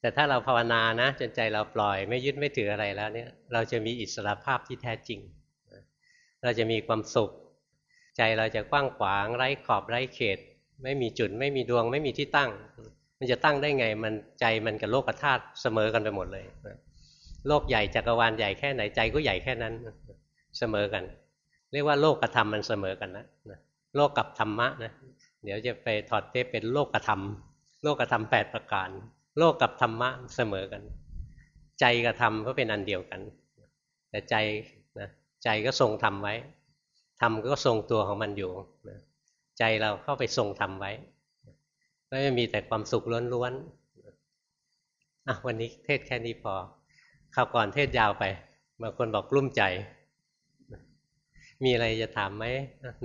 [SPEAKER 1] แต่ถ้าเราภาวนานะจนใจเราปล่อยไม่ยึดไม่ถืออะไรแล้วเนี่ย เราจะมีอิสระภาพที่แท้จริง เราจะมีความสุข ใจเราจะกว้างขวางไร้ขอบไร้เขต ไม่มีจุดไม่มีดวง ไม่มีที่ตั้ง มันจะตั้งได้ไงมันใจมันกับโลกธาตุเสมอกันไปหมดเลยโลกใหญ่จักรวาลใหญ่แค่ไหนใจก็ใหญ่แค่นั้นเสมอกัน เรียกว่าโลกกับธรรมมันเสมอกันนะโลกกับธรรมะนะเดี๋ยวจะไปถอดเทปเป็นโลกธรรมโลกธรรมแปดประการ โลกกับธรรมะเสมอกัน ใจกับธรรมก็เป็นอันเดียวกัน แต่ใจนะใจก็ทรงธรรมไว้ธรรมก็ทรงตัวของมันอยู่ใจเราเข้าไปทรงธรรมไว้ ก็จะมีแต่ความสุขล้วนๆอะวันนี้เทศแค่นี้พอข่าวก่อนเทศยาวไปบางคนบอกกลุ้มใจ มีอะไรจะถามไหม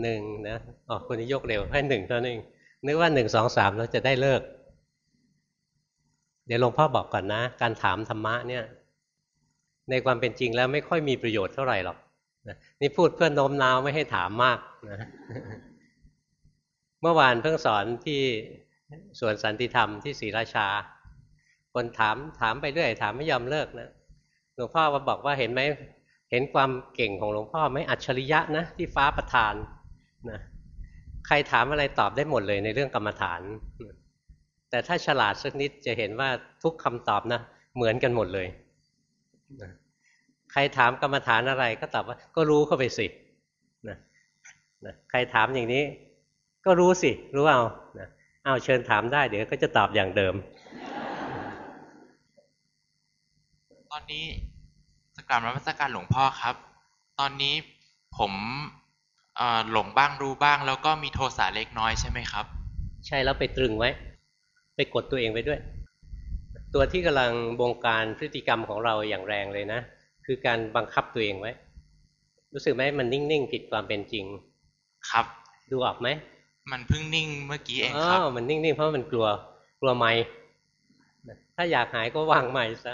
[SPEAKER 1] หนึ่งนะอ๋อคนนี้ยกเร็วให้หนึ่งเท่านั้นนึกว่าหนึ่งสองสามเราจะได้เลิก เดี๋ยวหลวงพ่อบอกก่อนนะ การถามธรรมะเนี่ย ในความเป็นจริงแล้วไม่ค่อยมีประโยชน์เท่าไหร่หรอกนี่พูดเพื่อโน้มน้าวไม่ให้ถามมากนะเมื่อวานเพิ่งสอนที่ ส่วนสันติธรรมที่ศรีราชา คนถามถามไปเรื่อยถามไม่ยอมเลิกนะหลวงพ่อมาบอกว่าเห็นไหมเห็นความเก่งของหลวงพ่อไหมอัจฉริยะนะ ที่ฟ้าประทานนะใครถามอะไรตอบได้หมดเลยในเรื่องกรรมฐาน แต่ถ้าฉลาดสักนิดจะเห็นว่าทุกคำตอบนะเหมือนกันหมดเลยใครถามกรรมฐานอะไรก็ตอบว่า ก็รู้เข้าไปสินะนะใครถามอย่างนี้ ก็รู้สิ รู้เอานะ เอาเชิญถามได้เดี๋ยวก็จะตอบอย่างเดิม
[SPEAKER 2] ตอนนี้สกรรมรัชการหลวงพ่อครับ ตอนนี้ผมหลงบ้างรู้บ้าง แล้วก็มีโทสะเล็กน้อยใช่ไหมครับ
[SPEAKER 1] ใช่แล้วไปตรึงไว้ ไปกดตัวเองไปด้วย ตัวที่กำลังบงการพฤติกรรมของเราอย่างแรงเลยนะ คือการบังคับตัวเองไว้ รู้สึกไหมมันนิ่งๆผิดความเป็นจริง
[SPEAKER 2] ครับ
[SPEAKER 1] ดูออกไหม
[SPEAKER 2] มันเพิ่งนิ่งเมื่อกี้เองครับ
[SPEAKER 1] อ๋อมันนิ่งๆเพราะมันกลัวกลัวไม่ถ้าอยากหายก็วางใหม่ซะ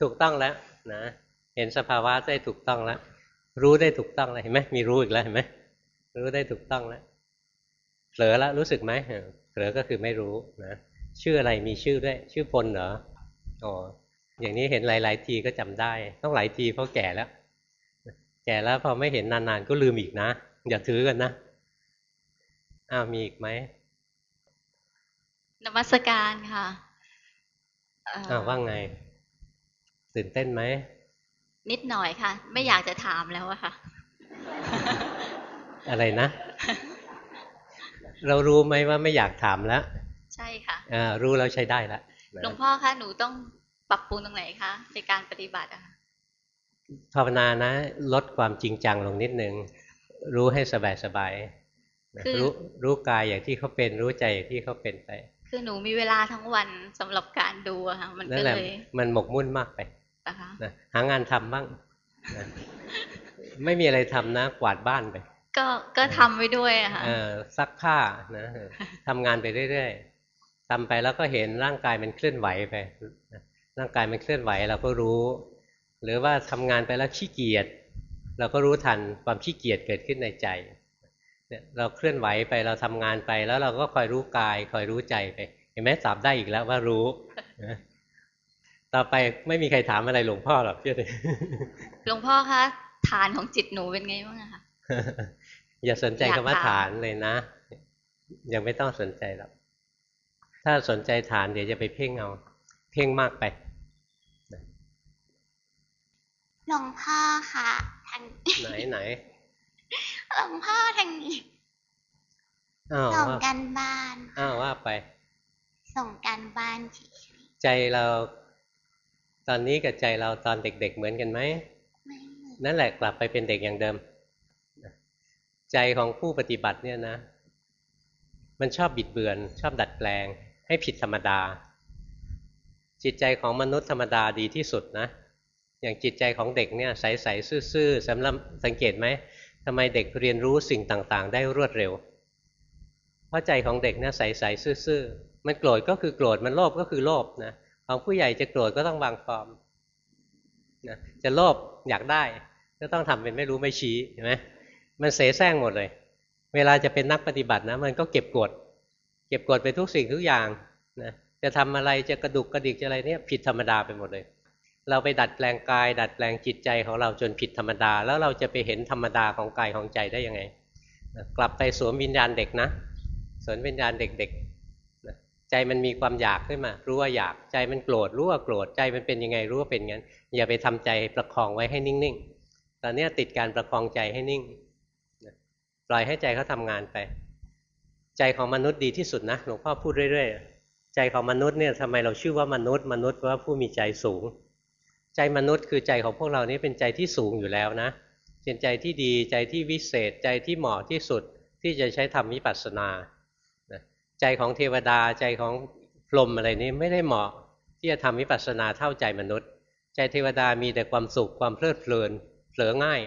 [SPEAKER 1] ถูกต้องแล้วนะเห็นสภาวะได้ถูกต้องแล้ว รู้ได้ถูกต้องแล้วเห็นไหมมีรู้อีกแล้วเห็นไหมรู้ได้ถูกต้องแล้วเผลอแล้วรู้สึกไหมเผลอก็คือไม่รู้นะชื่ออะไรมีชื่อด้วย ชื่อพลเหรออ๋ออย่างนี้เห็นหลาย ๆ ทีก็จำได้ ต้องหลายทีเพราะแก่แล้ว แก่แล้วพอไม่เห็นนาน ๆ ก็ลืมอีกนะ อย่าถือกันนะอ้าวมีอีกไหม
[SPEAKER 3] นมัสการค่ะ
[SPEAKER 1] อ้าวว่าไง ตื่นเต้นไหม
[SPEAKER 3] นิดหน่อยค่ะ ไม่อยากจะถามแล้วอะค่ะ
[SPEAKER 1] อะไรนะ เรารู้ไหมว่าไม่อยากถามแล้ว
[SPEAKER 3] ใช่ค่ะ
[SPEAKER 1] อ่ารู้แล้วใช้ได้แล้ว
[SPEAKER 3] หลวงพ่อคะหนูต้องปรับปรุงตรงไหนคะในการปฏิบัติอะ
[SPEAKER 1] ภาวนานะ ลดความจริงจังลงนิดนึง รู้ให้สบายสบายรู้รู้กายอย่างที่เขาเป็นรู้ใจอย่างที่เขาเป็นไป
[SPEAKER 3] คือหนูมีเวลาทั้งวันสำหรับการดูอะค่ะมันก็เลย
[SPEAKER 1] มันหมกมุ่นมากไปนะหางานทำบ้างนะไม่มีอะไรทำนะกวาดบ้านไป
[SPEAKER 3] ก็ก็ทำไปด้วยอะค่ะ
[SPEAKER 1] ซักผ้านะทำงานไปเรื่อยๆทำไปแล้วก็เห็นร่างกายมันเคลื่อนไหวไปร่างกายมันเคลื่อนไหวเราก็รู้ หรือว่าทำงานไปแล้วขี้เกียจ เราก็รู้ทันความขี้เกียจเกิดขึ้นในใจเนี่ยเราเคลื่อนไหวไปเราทำงานไปแล้วเราก็คอยรู้กาย คอยรู้ใจไป เห็นไหมตอบได้อีกแล้วว่ารู้ต่อไปไม่มีใครถามอะไรหลวงพ่อหรอกเพื่อน
[SPEAKER 3] หลวงพ่อคะฐานของจิตหนูเป็นไงบ้างคะ
[SPEAKER 1] อย่าสนใจคำว่าฐานเลยนะ ยังไม่ต้องสนใจหรอกถ้าสนใจฐานเดี๋ยวจะไปเพ่งเอา เพ่งมากไป
[SPEAKER 4] หลวงพ่อค่ะ ทาง
[SPEAKER 1] ไหนไหน
[SPEAKER 4] หลวงพ่อทางนี้ส่งกันบ้าน
[SPEAKER 1] อ้าวว่าไป
[SPEAKER 4] ส่งกันบ้าน
[SPEAKER 1] ใจเรา ตอนนี้กับใจเราตอนเด็ก ๆ เหมือนกันไหมนั่นแหละกลับไปเป็นเด็กอย่างเดิม ใจของผู้ปฏิบัติเนี่ยนะ มันชอบบิดเบือน ชอบดัดแปลง ให้ผิดธรรมดา จิตใจของมนุษย์ธรรมดาดีที่สุดนะ อย่างจิตใจของเด็กเนี่ยใสๆซื่อๆสำหรับสังเกตไหมทำไมเด็กเรียนรู้สิ่งต่างๆ ได้รวดเร็ว เพราะใจของเด็กเนี่ยใสๆซื่อๆมันโกรธก็คือโกรธมันโลภก็คือโลภนะของผู้ใหญ่จะโกรธก็ต้องวางฟอร์มนะจะโลภอยากได้ ก็ต้องทำเป็นไม่รู้ไม่ชี้เห็นไหมมันเสแสร้งหมดเลย เวลาจะเป็นนักปฏิบัตินะมันก็เก็บกด เก็บกดไปทุกสิ่งทุกอย่างนะจะทำอะไรจะกระดุกกระดิกจะอะไรเนี่ยผิดธรรมดาไปหมดเลย เราไปดัดแปลงกาย ดัดแปลงจิตใจของเราจนผิดธรรมดา แล้วเราจะไปเห็นธรรมดาของกายของใจได้ยังไง กลับไปสวมวิญญาณเด็กนะสวมวิญญาณเด็กๆใจมันมีความอยากขึ้นมา รู้ว่าอยากใจมันโกรธรู้ว่าโกรธใจมันเป็นยังไงรู้ว่าเป็นงั้น อย่าไปทำใจประคองไว้ให้นิ่งๆตอนนี้ติดการประคองใจให้นิ่งปปล่อยให้ใจเขาทางานไป ใจของมนุษย์ดีที่สุดนะหลวงพ่อพูดเรื่อยๆ ใจของมนุษย์เนี่ยทำไมเราชื่อว่ามนุษย์ มนุษย์ว่าผู้มีใจสูง ใจมนุษย์คือใจของพวกเรานี้เป็นใจที่สูงอยู่แล้วนะเป็นใจที่ดีใจที่วิเศษ ใจที่เหมาะที่สุดที่จะใช้ทำวิปัสสนาใจของเทวดาใจของพรหมอะไรนี้ไม่ได้เหมาะที่จะทำวิปัสสนาเท่าใจมนุษย์ ใจเทวดามีแต่ความสุขความเพลิดเพลินเผลอง่าย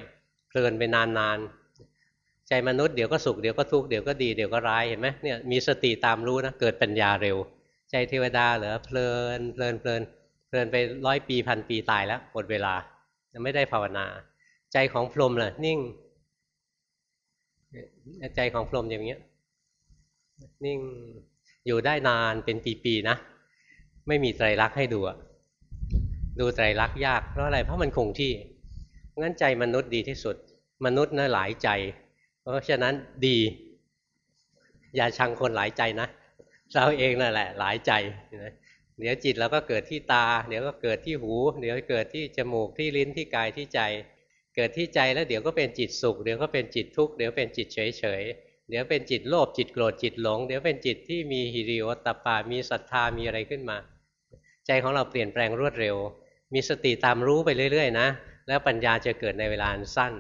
[SPEAKER 1] เพลินไปนานๆใจมนุษย์เดี๋ยวก็สุขเดี๋ยวก็ทุกข์เดี๋ยวก็ดีเดี๋ยวก็ร้ายเห็นไหมเนี่ยมีสติตามรู้นะเกิดปัญญาเร็ว ใจเทวดาเหรอเพลินเพลินเพลิน เพลินไปร้อยปีพันปีตายแล้วหมดเวลาไม่ได้ภาวนา ใจของพรหมล่ะ นิ่ง ใจของพรหมอย่างเงี้ย นิ่งอยู่ได้นานเป็นปีๆนะไม่มีไตรลักษณ์ให้ดูดูไตรลักษณ์ยากเพราะอะไรเพราะมันคงที่งั้นใจมนุษย์ดีที่สุด มนุษย์นะหลายใจ เพราะฉะนั้นดี อย่าชังคนหลายใจนะเราเองนั่นแหละ หลายใจ เดี๋ยวจิตเราก็เกิดที่ตา เดี๋ยวก็เกิดที่หู เดี๋ยวเกิดที่จมูกที่ลิ้นที่กายที่ใจ เกิดที่ใจแล้วเดี๋ยวก็เป็นจิตสุข เดี๋ยวก็เป็นจิตทุกข์เดี๋ยวเป็นจิตเฉยเฉยเดี๋ยวเป็นจิตโลภจิตโกรธจิตหลง เดี๋ยวเป็นจิตที่มีฮิริโอตปา มีศรัทธามีอะไรขึ้นมา ใจของเราเปลี่ยนแปลงรวดเร็ว มีสติตามรู้ไปเรื่อยๆ นะ แล้วปัญญาจะเกิดในเวลาสั้น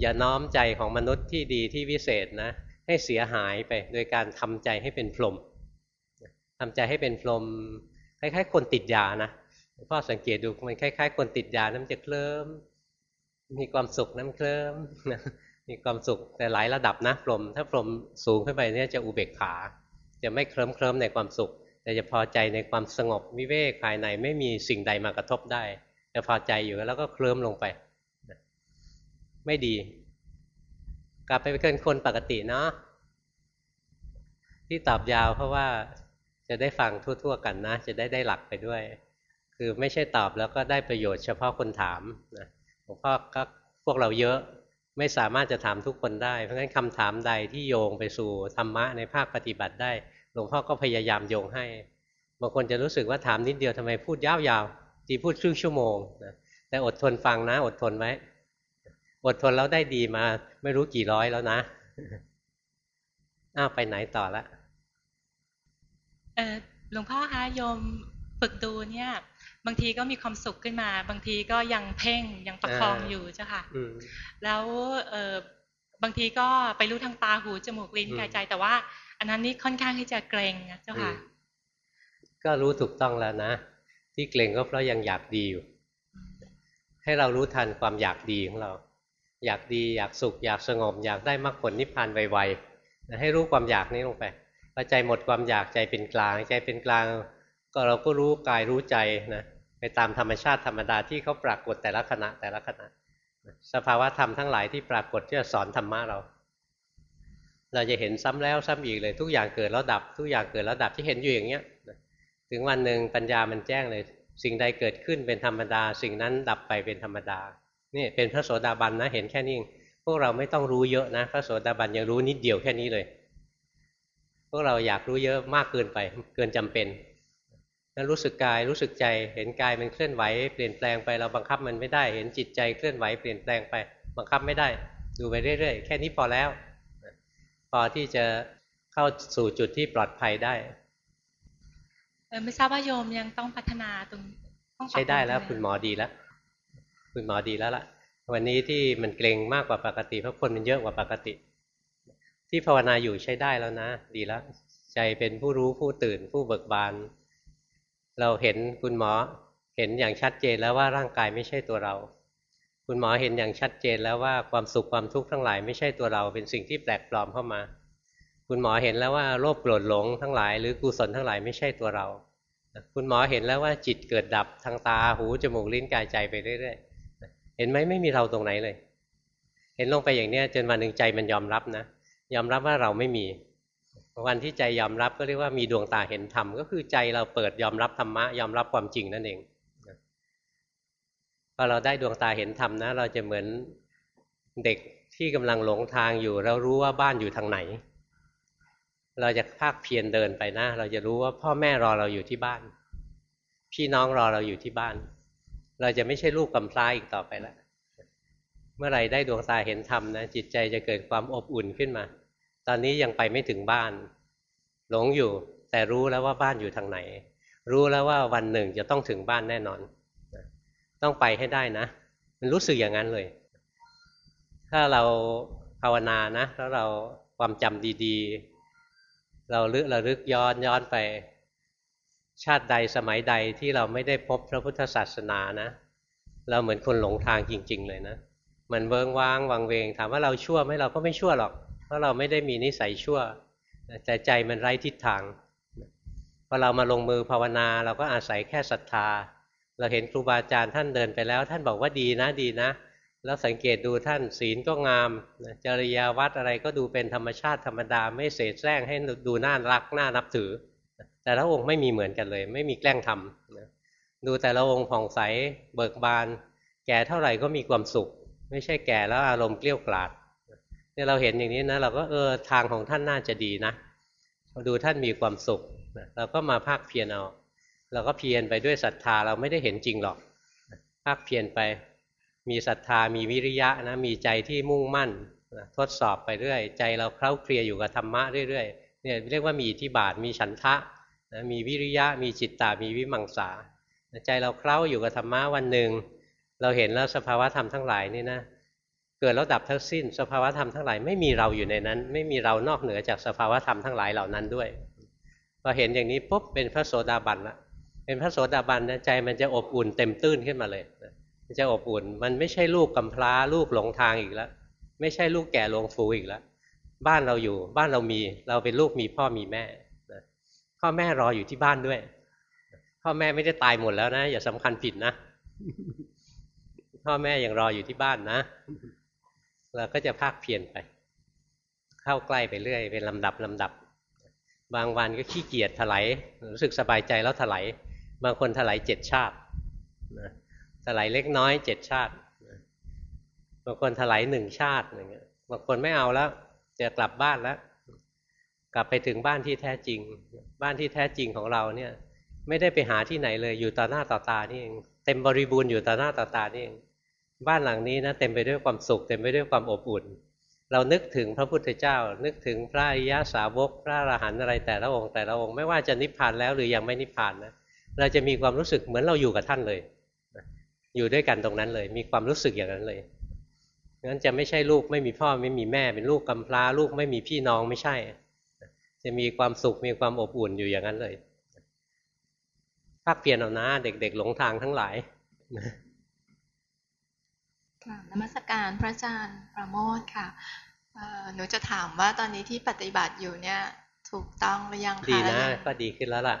[SPEAKER 1] อย่าน้อมใจของมนุษย์ที่ดีที่วิเศษนะ ให้เสียหายไปโดยการทำใจให้เป็นพรหมทำใจให้เป็นพรหม คล้ายๆ คนติดยานะพ่อสังเกตดูมันคล้าย ๆ คนติดยาน้ำจะเคลิ้มมีความสุขน้ำเคลิ้มมีความสุขแต่หลายระดับนะพรมถ้าพรมสูงขึ้นไปเนี่ยจะอุเบกขา จะไม่เคลิ้มเคลิ้มในความสุข แต่จะพอใจในความสงบวิเวกภายในไม่มีสิ่งใดมากระทบได้จะพอใจอยู่แล้วก็เคลิ้มลงไป ไม่ดี กลับไปเป็นคนปกติเนาะที่ตอบยาวเพราะว่า จะได้ฟังทั่ว ๆ กันนะ จะได้ได้หลักไปด้วย คือไม่ใช่ตอบแล้วก็ได้ประโยชน์เฉพาะคนถามนะหลวงพ่อก็พวกเราเยอะไม่สามารถจะถามทุกคนได้ เพราะฉะนั้นคำถามใดที่โยงไปสู่ธรรมะในภาคปฏิบัติได้ หลวงพ่อก็พยายามโยงให้ บางคนจะรู้สึกว่าถามนิดเดียวทำไมพูดยาวๆทีพูดครึ่งชั่วโมงนะแต่อดทนฟังนะ อดทนไว้ อดทนแล้วได้ดีมา ไม่รู้กี่ร้อยแล้วนะ อ้าวไปไหนต่อละ
[SPEAKER 5] หลวงพ่อคะโยมฝึกดูเนี่ยบางทีก็มีความสุขขึ้นมา บางทีก็ยังเพ่งยังประคองอยู่เจ้าค่ะแล้วเออบางทีก็ไปรู้ทางตาหูจมูกลิ้นกายใจ แต่ว่า อันนั้นนี่ค่อนข้างที่จะเกรงเจ้าค่ะ
[SPEAKER 1] ก็รู้ถูกต้องแล้วนะ ที่เกรงก็เพราะยังอยากดีอยู่ ให้เรารู้ทันความอยากดีของเรา อยากดีอยากสุข อยากสงบ อยากได้มรรคผลนิพพานไวๆให้รู้ความอยากนี้ลงไป พอใจหมดความอยากใจเป็นกลาง ใจเป็นกลาง ก็เราก็รู้กายรู้ใจนะไปตามธรรมชาติธรรมดาที่เขาปรากฏแต่ละขณะแต่ละขณะ สภาวะธรรมทั้งหลายที่ปรากฏที่จะสอนธรรมะเรา เราจะเห็นซ้ำแล้วซ้ำอีกเลยทุกอย่างเกิดแล้วดับ ทุกอย่างเกิดแล้วดับที่เห็นอยู่อย่างเงี้ยถึงวันหนึ่งปัญญามันแจ้งเลย สิ่งใดเกิดขึ้นเป็นธรรมดา สิ่งนั้นดับไปเป็นธรรมดานี่เป็นพระโสดาบันนะเห็นแค่นี้พวกเราไม่ต้องรู้เยอะนะ พระโสดาบันยังรู้นิดเดียวแค่นี้เลย พวกเราอยากรู้เยอะมากเกินไปเกินจำเป็นแล้วรู้สึกกายรู้สึกใจเห็นกายมันเคลื่อนไหวเปลี่ยนแปลงไปเราบังคับมันไม่ได้ เห็นจิตใจเคลื่อนไหวเปลี่ยนแปลงไป บังคับไม่ได้ ดูไปเรื่อยๆ แค่นี้พอแล้ว พอที่จะเข้าสู่จุดที่ปลอดภัยได้
[SPEAKER 5] ไม่ทราบว่าโยมยังต้องพัฒนาตรง
[SPEAKER 1] ใช้ได้แล้วคุณหมอดีแล้วคุณหมอดีแล้วล่ะ วันนี้ที่มันเกรงมากกว่าปกติเพราะคนมันเยอะกว่าปกติ ที่ภาวนาอยู่ใช้ได้แล้วนะ ดีแล้วใจเป็นผู้รู้ผู้ตื่นผู้เบิกบาน เราเห็นคุณหมอเห็นอย่างชัดเจนแล้วว่าร่างกายไม่ใช่ตัวเรา คุณหมอเห็นอย่างชัดเจนแล้วว่าความสุขความทุกข์ทั้งหลายไม่ใช่ตัวเรา เป็นสิ่งที่แปลกปลอมเข้ามา คุณหมอเห็นแล้วว่าโลภโกรธหลงทั้งหลาย หรือกุศลทั้งหลายไม่ใช่ตัวเรา คุณหมอเห็นแล้วว่าจิตเกิดดับทางตาหูจมูกลิ้นกายใจไปเรื่อยๆเห็นไหมไม่มีเราตรงไหนเลย เห็นลงไปอย่างเนี้ยจนวันหนึ่งใจมันยอมรับนะ ยอมรับว่าเราไม่มี วันที่ใจยอมรับก็เรียกว่ามีดวงตาเห็นธรรมก็คือใจเราเปิดยอมรับธรรมะยอมรับความจริงนั่นเองพอเราได้ดวงตาเห็นธรรมนะ เราจะเหมือนเด็กที่กำลังหลงทางอยู่แล้วรู้ว่าบ้านอยู่ทางไหน เราจะภาคเพียรเดินไปนะ เราจะรู้ว่าพ่อแม่รอเราอยู่ที่บ้าน พี่น้องรอเราอยู่ที่บ้าน เราจะไม่ใช่ลูกกำพร้าอีกต่อไปแล้วเมื่อไรได้ดวงตาเห็นธรรมนะจิตใจจะเกิดความอบอุ่นขึ้นมา ตอนนี้ยังไปไม่ถึงบ้าน หลงอยู่ แต่รู้แล้วว่าบ้านอยู่ทางไหน รู้แล้วว่าวันหนึ่งจะต้องถึงบ้านแน่นอน ต้องไปให้ได้นะ มันรู้สึกอย่างนั้นเลย ถ้าเราภาวนานะแล้วเราความจำดีๆ เราลึกระลึกย้อนย้อนไป ชาติใดสมัยใดที่เราไม่ได้พบพระพุทธศาสนานะ เราเหมือนคนหลงทางจริง ๆ เลยนะมันเวิงว้างวังเวง ถามว่าเราชั่วไหมเราก็ไม่ชั่วหรอก เพราะเราไม่ได้มีนิสัยชั่วแต่ใจมันไร้ทิศทางพอเรามาลงมือภาวนา เราก็อาศัยแค่ศรัทธา เราเห็นครูบาอาจารย์ท่านเดินไปแล้ว ท่านบอกว่าดีนะดีนะ แล้วสังเกตดูท่านศีลก็งามจริยาวัดอะไรก็ดูเป็นธรรมชาติธรรมดาไม่เสแสร้งให้ดูน่ารักน่านับถือ แต่ละองค์ไม่มีเหมือนกันเลย ไม่มีแกล้งทำดูแต่ละองค์ผ่องใสเบิกบาน แก่เท่าไหร่ก็มีความสุข ไม่ใช่แก่แล้วอารมณ์เกลี้ยกล่อม เนี่ยเราเห็นอย่างนี้นะเราก็เออทางของท่านน่าจะดีนะเราดูท่านมีความสุขเราก็มาภาคเพียรเอาเราก็เพียรไปด้วยศรัทธาเราไม่ได้เห็นจริงหรอก ภาคเพียรไปมีศรัทธามีวิริยะนะมีใจที่มุ่งมั่นทดสอบไปเรื่อย ใจเราเคล้าเคลียอยู่กับธรรมะเรื่อยๆเนี่ยเรียกว่ามีอิที่บาทมีฉันทะนะมีวิริยะมีจิตตามีวิมังสาใจเราเคล้าอยู่กับธรรมะวันหนึ่งเราเห็นแล้วสภาวะธรรมทั้งหลายนี่นะ เกิดแล้วดับทั้งสิ้น สภาวะธรรมทั้งหลายไม่มีเราอยู่ในนั้น ไม่มีเรานอกเหนือจากสภาวะธรรมทั้งหลายเหล่านั้นด้วยพอเห็นอย่างนี้ปุ๊บเป็นพระโสดาบันละเป็นพระโสดาบันใจมันจะอบอุ่นเต็มตื้นขึ้นมาเลยมันจะอบอุ่นมันไม่ใช่ลูกกำพร้าลูกหลงทางอีกแล้วไม่ใช่ลูกแก่ลงฟูอีกแล้วบ้านเราอยู่บ้านเรามีเราเป็นลูกมีพ่อมีแม่พ่อแม่รออยู่ที่บ้านด้วย พ่อแม่ไม่ได้ตายหมดแล้วนะ อย่าสำคัญผิดนะ พ่อแม่ยังรออยู่ที่บ้านนะ เราก็จะภาคเพียรไป เข้าใกล้ไปเรื่อย เป็นลำดับลำดับ บางวันก็ขี้เกียจถลายรู้สึกสบายใจแล้วถลายบางคนถลายเจ็ดชาติถลายเล็กน้อยเจ็ดชาติบางคนถลายหนึ่งชาติอย่างเงี้ยบางคนไม่เอาแล้วจะกลับบ้านแล้ว กลับไปถึงบ้านที่แท้จริง บ้านที่แท้จริงของเราเนี่ย ไม่ได้ไปหาที่ไหนเลยอยู่ต่อหน้าต่อตานี่เองเต็มบริบูรณ์อยู่ต่อหน้าต่อตานี่เอง บ้านหลังนี้นะเต็มไปด้วยความสุข เต็มไปด้วยความอบอุ่น เรานึกถึงพระพุทธเจ้า นึกถึงพระอริยสาวก พระอรหันต์อะไรแต่ละองค์แต่ละองค์ไม่ว่าจะนิพพานแล้วหรือยังไม่นิพพานนะเราจะมีความรู้สึกเหมือนเราอยู่กับท่านเลย อยู่ด้วยกันตรงนั้นเลย มีความรู้สึกอย่างนั้นเลยงั้นจะไม่ใช่ลูกไม่มีพ่อไม่มีแม่เป็นลูกกำพร้าลูกไม่มีพี่น้องไม่ใช่ จะมีความสุขมีความอบอุ่นอยู่อย่างนั้นเลยภาคเพียรเอานะเด็กๆหลงทางทั้งหลาย
[SPEAKER 6] นมัสการพระอาจารย์ประโมทค่ะหนูจะถามว่าตอนนี้ที่ปฏิบัติอยู่เนี่ยถูกต้องหรือยังคะ
[SPEAKER 1] ดีนะก็ดีขึ้นแล้วล่ะ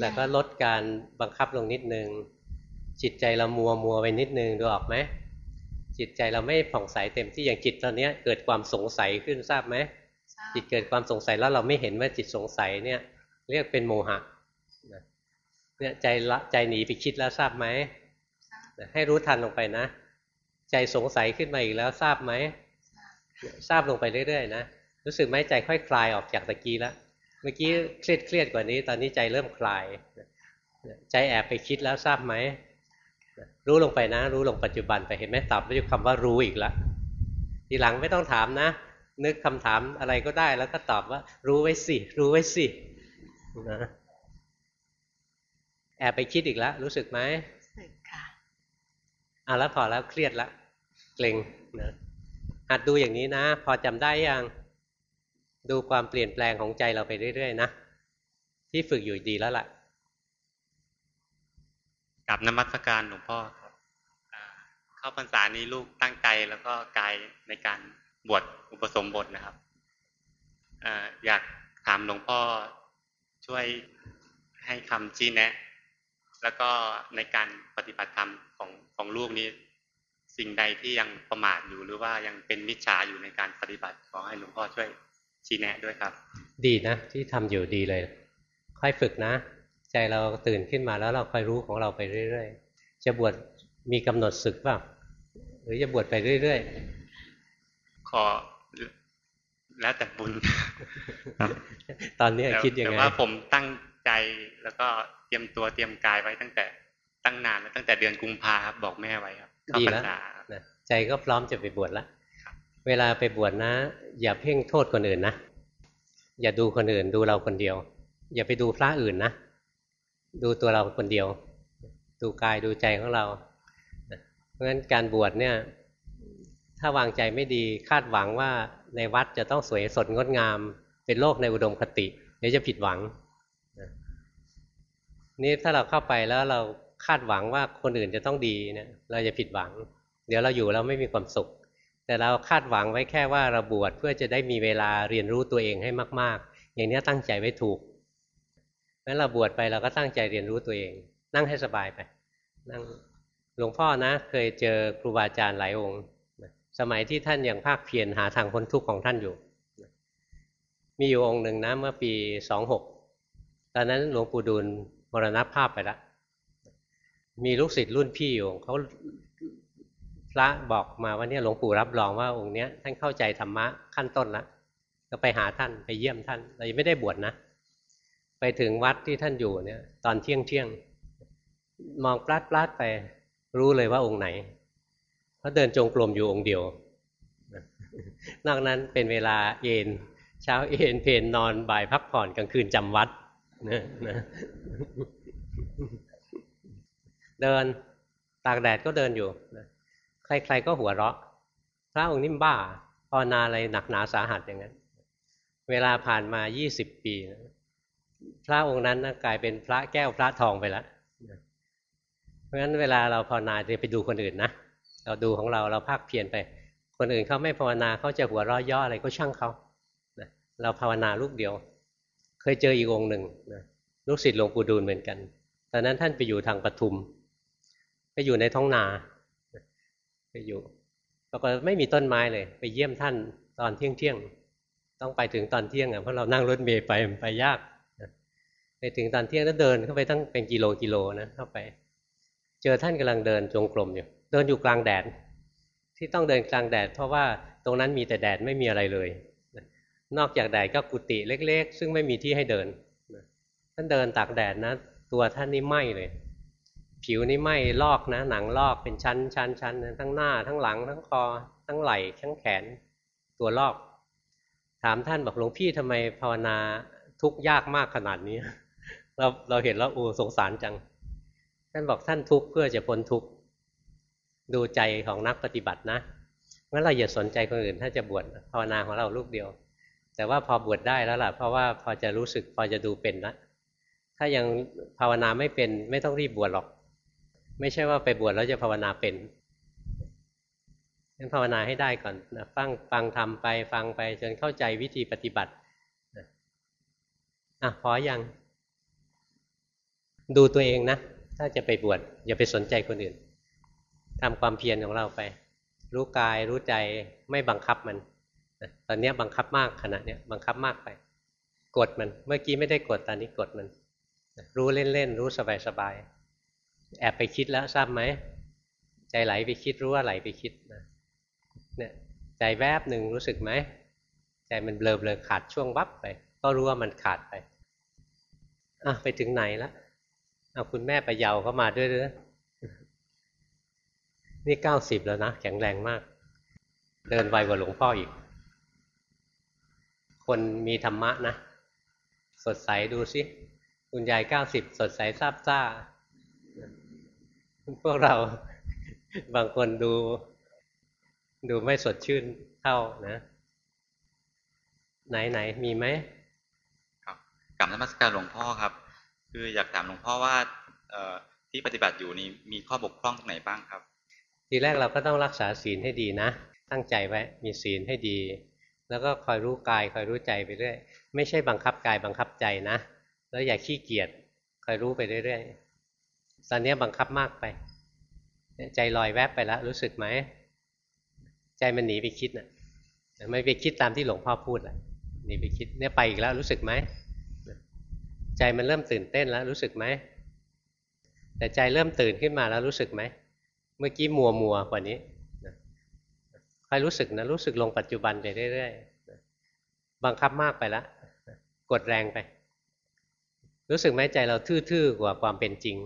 [SPEAKER 1] แล้วก็ลดการบังคับลงนิดนึง จิตใจเรามัวมัวไปนิดนึงดูออกไหมจิตใจเราไม่ผ่องใสเต็มที่อย่างจิตตอนนี้เกิดความสงสัยขึ้นทราบไหมจิตเกิดความสงสัยแล้วเราไม่เห็นว่าจิตสงสัยเนี่ย เรียกเป็นโมหะเนี่ยใจละใจหนีไปคิดแล้วทราบไหมให้รู้ทันลงไปนะ ใจสงสัยขึ้นมาอีกแล้วทราบไหมทราบลงไปเรื่อยๆนะรู้สึกไหมใจค่อยคลายออกจากตะกี้แล้วเมื่อกี้เครียดเครียดกว่านี้ ตอนนี้ใจเริ่มคลาย ใจแอบไปคิดแล้วทราบไหมรู้ลงไปนะ รู้ลงปัจจุบันไปเห็นไหมตอบด้วยคำว่ารู้อีกแล้วทีหลังไม่ต้องถามนะ นึกคำถามอะไรก็ได้ แล้วก็ตอบว่า รู้ไว้สิ รู้ไว้สินะแอบไปคิดอีกแล้วรู้สึกไหม อะแล้วพอแล้วเครียดล้วเกรงนะหัดดูอย่างนี้นะ พอจำได้ยังดูความเปลี่ยนแปลงของใจเราไปเรื่อยๆนะที่ฝึกอยู่ดีแล้วล่ะ
[SPEAKER 7] กับนมัสการหลวงพ่อครับเข้าพรรษานี้ลูกตั้งใจแล้วก็กายในการบวชอุปสมบทนะครับอยากถามหลวงพ่อช่วยให้คำชี้แนะ แล้วก็ในการปฏิบัติธรรมของของลูกนี้ สิ่งใดที่ยังประมาทอยู่หรือว่ายังเป็นมิจฉาอยู่ในการปฏิบัติขอให้หลวงพ่อช่วยชี้แนะด้วยครับ
[SPEAKER 1] ดีนะที่ทำอยู่ดีเลย ค่อยฝึกนะ ใจเราตื่นขึ้นมาแล้วเราค่อยรู้ของเราไปเรื่อยๆ จะบวชมีกำหนดศึกเปล่าหรือจะบวชไปเรื่อย
[SPEAKER 7] ๆ ขอแล้วแต่บุญ
[SPEAKER 1] ตอนนี้คิดยังไงแต่
[SPEAKER 7] ว่าผมตั้งใจแล้วก็เต รียมตัวเตรียมกายไว้ตั้งแต่ตั้งนานแล้วตั้งแต่เดือนกุมภาครับบอกแม่ไว้ครับเข้าพรรษา
[SPEAKER 1] ใจก็พร้อมจะไปบวชละเวลาไปบวชนะ อย่าเพ่งโทษคนอื่นนะอย่าดูคนอื่นดูเราคนเดียว อย่าไปดูพระอื่นนะดูตัวเราคนเดียว ดูกายดูใจของเรา เพราะฉะนั้นการบวชเนี่ย ถ้าวางใจไม่ดีคาดหวังว่าในวัดจะต้องสวยสดงดงาม เป็นโลกในอุดมคติ เดี๋ยวจะผิดหวัง นี่ถ้าเราเข้าไปแล้วเราคาดหวังว่าคนอื่นจะต้องดีเนี่ยเราจะผิดหวัง เดี๋ยวเราอยู่เราไม่มีความสุข แต่เราคาดหวังไว้แค่ว่าเราบวชเพื่อจะได้มีเวลาเรียนรู้ตัวเองให้มาก ๆ อย่างนี้ตั้งใจไว้ถูกงั้นเราบวชไปเราก็ตั้งใจเรียนรู้ตัวเอง นั่งให้สบายไป นั่งหลวงพ่อนะ เคยเจอครูบาอาจารย์หลายองค์ สมัยที่ท่านยังภาคเพียรหาทางพ้นทุกข์ของท่านอยู่ มีอยู่องค์หนึ่งนะเมื่อปีสองหกตอนนั้นหลวงปู่ดูล มรณภาพไปแล้วมีลูกศิษย์รุ่นพี่อยู่เขาพระบอกมาว่าเนี่ยหลวงปู่รับรองว่าองค์เนี้ยท่านเข้าใจธรรมะขั้นต้นแล้วก็ไปหาท่านไปเยี่ยมท่านเรายังไม่ได้บวชนะ ไปถึงวัดที่ท่านอยู่เนี่ย ตอนเที่ยงเที่ยงมองปลาดปลาดไปรู้เลยว่าองค์ไหนเขาเดินจงกรมอยู่องค์เดียวนอกนั้นเป็นเวลาเอนเช้าเอนเพนนอนบ่ายพักผ่อนกลางคืนจำวัด นะนะเดินตากแดดก็เดินอยู่นะใคร ๆ ก็หัวเราะ พระองค์นิ่มบ้าภาวนาอะไรหนักหนาสาหัสอย่างนั้น เวลาผ่านมายี่สิบปีนะพระองค์นั้นนะกลายเป็นพระแก้วพระทองไปแล้วเพราะฉะนั้นเวลาเราภาวนาจะไปดูคนอื่นนะเราดูของเราเราภาคเพียรไป คนอื่นเขาไม่ภาวนาเขาจะหัวเราะย่ออะไรก็ช่างเขาเราภาวนาลูกเดียว เคยเจออีกองหนึ่งนะลูกศิษย์หลวงปู่ดูลเหมือนกัน ตอนนั้นท่านไปอยู่ทางปทุม ไปอยู่ในท้องนา ไปอยู่ปรากฏไม่มีต้นไม้เลย ไปเยี่ยมท่านตอนเที่ยงเที่ยง ต้องไปถึงตอนเที่ยงอะเพราะเรานั่งรถเมล์ไปไปยากไปถึงตอนเที่ยงแล้วเดินเข้าไปตั้งเป็นกิโลกิโลนะเข้าไป เจอท่านกำลังเดินจงกรมอยู่ เดินอยู่กลางแดด ที่ต้องเดินกลางแดด เพราะว่าตรงนั้นมีแต่แดดไม่มีอะไรเลย นอกจากแดดก็กุฏิเล็ก ๆ ซึ่งไม่มีที่ให้เดินท่านเดินตากแดดนะ ตัวท่านนี่ไหม้เลย ผิวนี่ไหม้ลอกนะ หนังลอกเป็นชั้นชั้นชั้นทั้งหน้า ทั้งหลัง ทั้งคอ ทั้งไหล่ทั้งแขน ตัวลอก ถามท่านบอกหลวงพี่ทำไมภาวนาทุกข์ยากมากขนาดนี้ เราเราเห็นแล้วโอ้สงสารจัง ท่านบอกท่านทุกข์เพื่อจะพ้นทุกข์ดูใจของนักปฏิบัตินะงั้นเราอย่าสนใจคนอื่นถ้าจะบวชภาวนาของเราลูกเดียว แต่ว่าพอบวชได้แล้วล่ะ เพราะว่าพอจะรู้สึกพอจะดูเป็นแล้วถ้ายังภาวนาไม่เป็น ไม่ต้องรีบบวชหรอก ไม่ใช่ว่าไปบวชแล้วจะภาวนาเป็นงั้นภาวนาให้ได้ก่อนนะฟังฟังทำไปฟังไปจนเข้าใจวิธีปฏิบัติอะพออยัง ดูตัวเองนะ ถ้าจะไปบวชอย่าไปสนใจคนอื่นทำความเพียรของเราไป รู้กายรู้ใจไม่บังคับมัน ตอนนี้บังคับมากขณะนี้บังคับมากไป กดมันเมื่อกี้ไม่ได้กดตอนนี้กดมันรู้เล่นๆรู้สบายๆแอบไปคิดแล้วทราบไหมใจไหลไปคิดรู้ว่าไหลไปคิดนะเนี่ยใจแวบหนึ่งรู้สึกไหมใจมันเบลอเบลอขาดช่วงวับไป ก็รู้ว่ามันขาดไปอะไปถึงไหนแล้วเอาคุณแม่ไปเยาเข้ามาด้วยเลยนี่เก้าสิบแล้วนะแข็งแรงมาก เดินไวกว่าหลวงพ่ออีก คนมีธรรมะนะ สดใสดูสิคุณยายเก้าสิบสดใสซาบซ่า พวกเราบางคนดู ดูไม่สดชื่นเท่านะ ไหนไหนมีไหม
[SPEAKER 8] ครับกลับนมัสการหลวงพ่อครับ คืออยากถามหลวงพ่อว่าที่ปฏิบัติอยู่นี้มีข้อบกพร่องตรงไหนบ้างครับ
[SPEAKER 1] ทีแรกเราก็ต้องรักษาศีลให้ดีนะ ตั้งใจไว้มีศีลให้ดี แล้วก็คอยรู้กายคอยรู้ใจไปเรื่อยไม่ใช่บังคับกายบังคับใจนะ แล้วอย่าขี้เกียจคอยรู้ไปเรื่อยๆตอนนี้บังคับมากไป ใจลอยแวบไปแล้วรู้สึกไหมใจมันหนีไปคิดนะ่ะไม่ไปคิดตามที่หลวงพ่อพูดแหละหนีไปคิดเนี่ยไปอีกแล้วรู้สึกไหมใจมันเริ่มตื่นเต้นแล้วรู้สึกไหมแต่ใจเริ่มตื่นขึ้นมาแล้วรู้สึกไหมเมื่อกี้มัวมัวกว่านี้ คอยรู้สึกนะรู้สึกลงปัจจุบันไปเรื่อยๆบังคับมากไปแล้วกดแรงไป รู้สึกไหมใจเราทื่อๆกว่าความเป็นจริง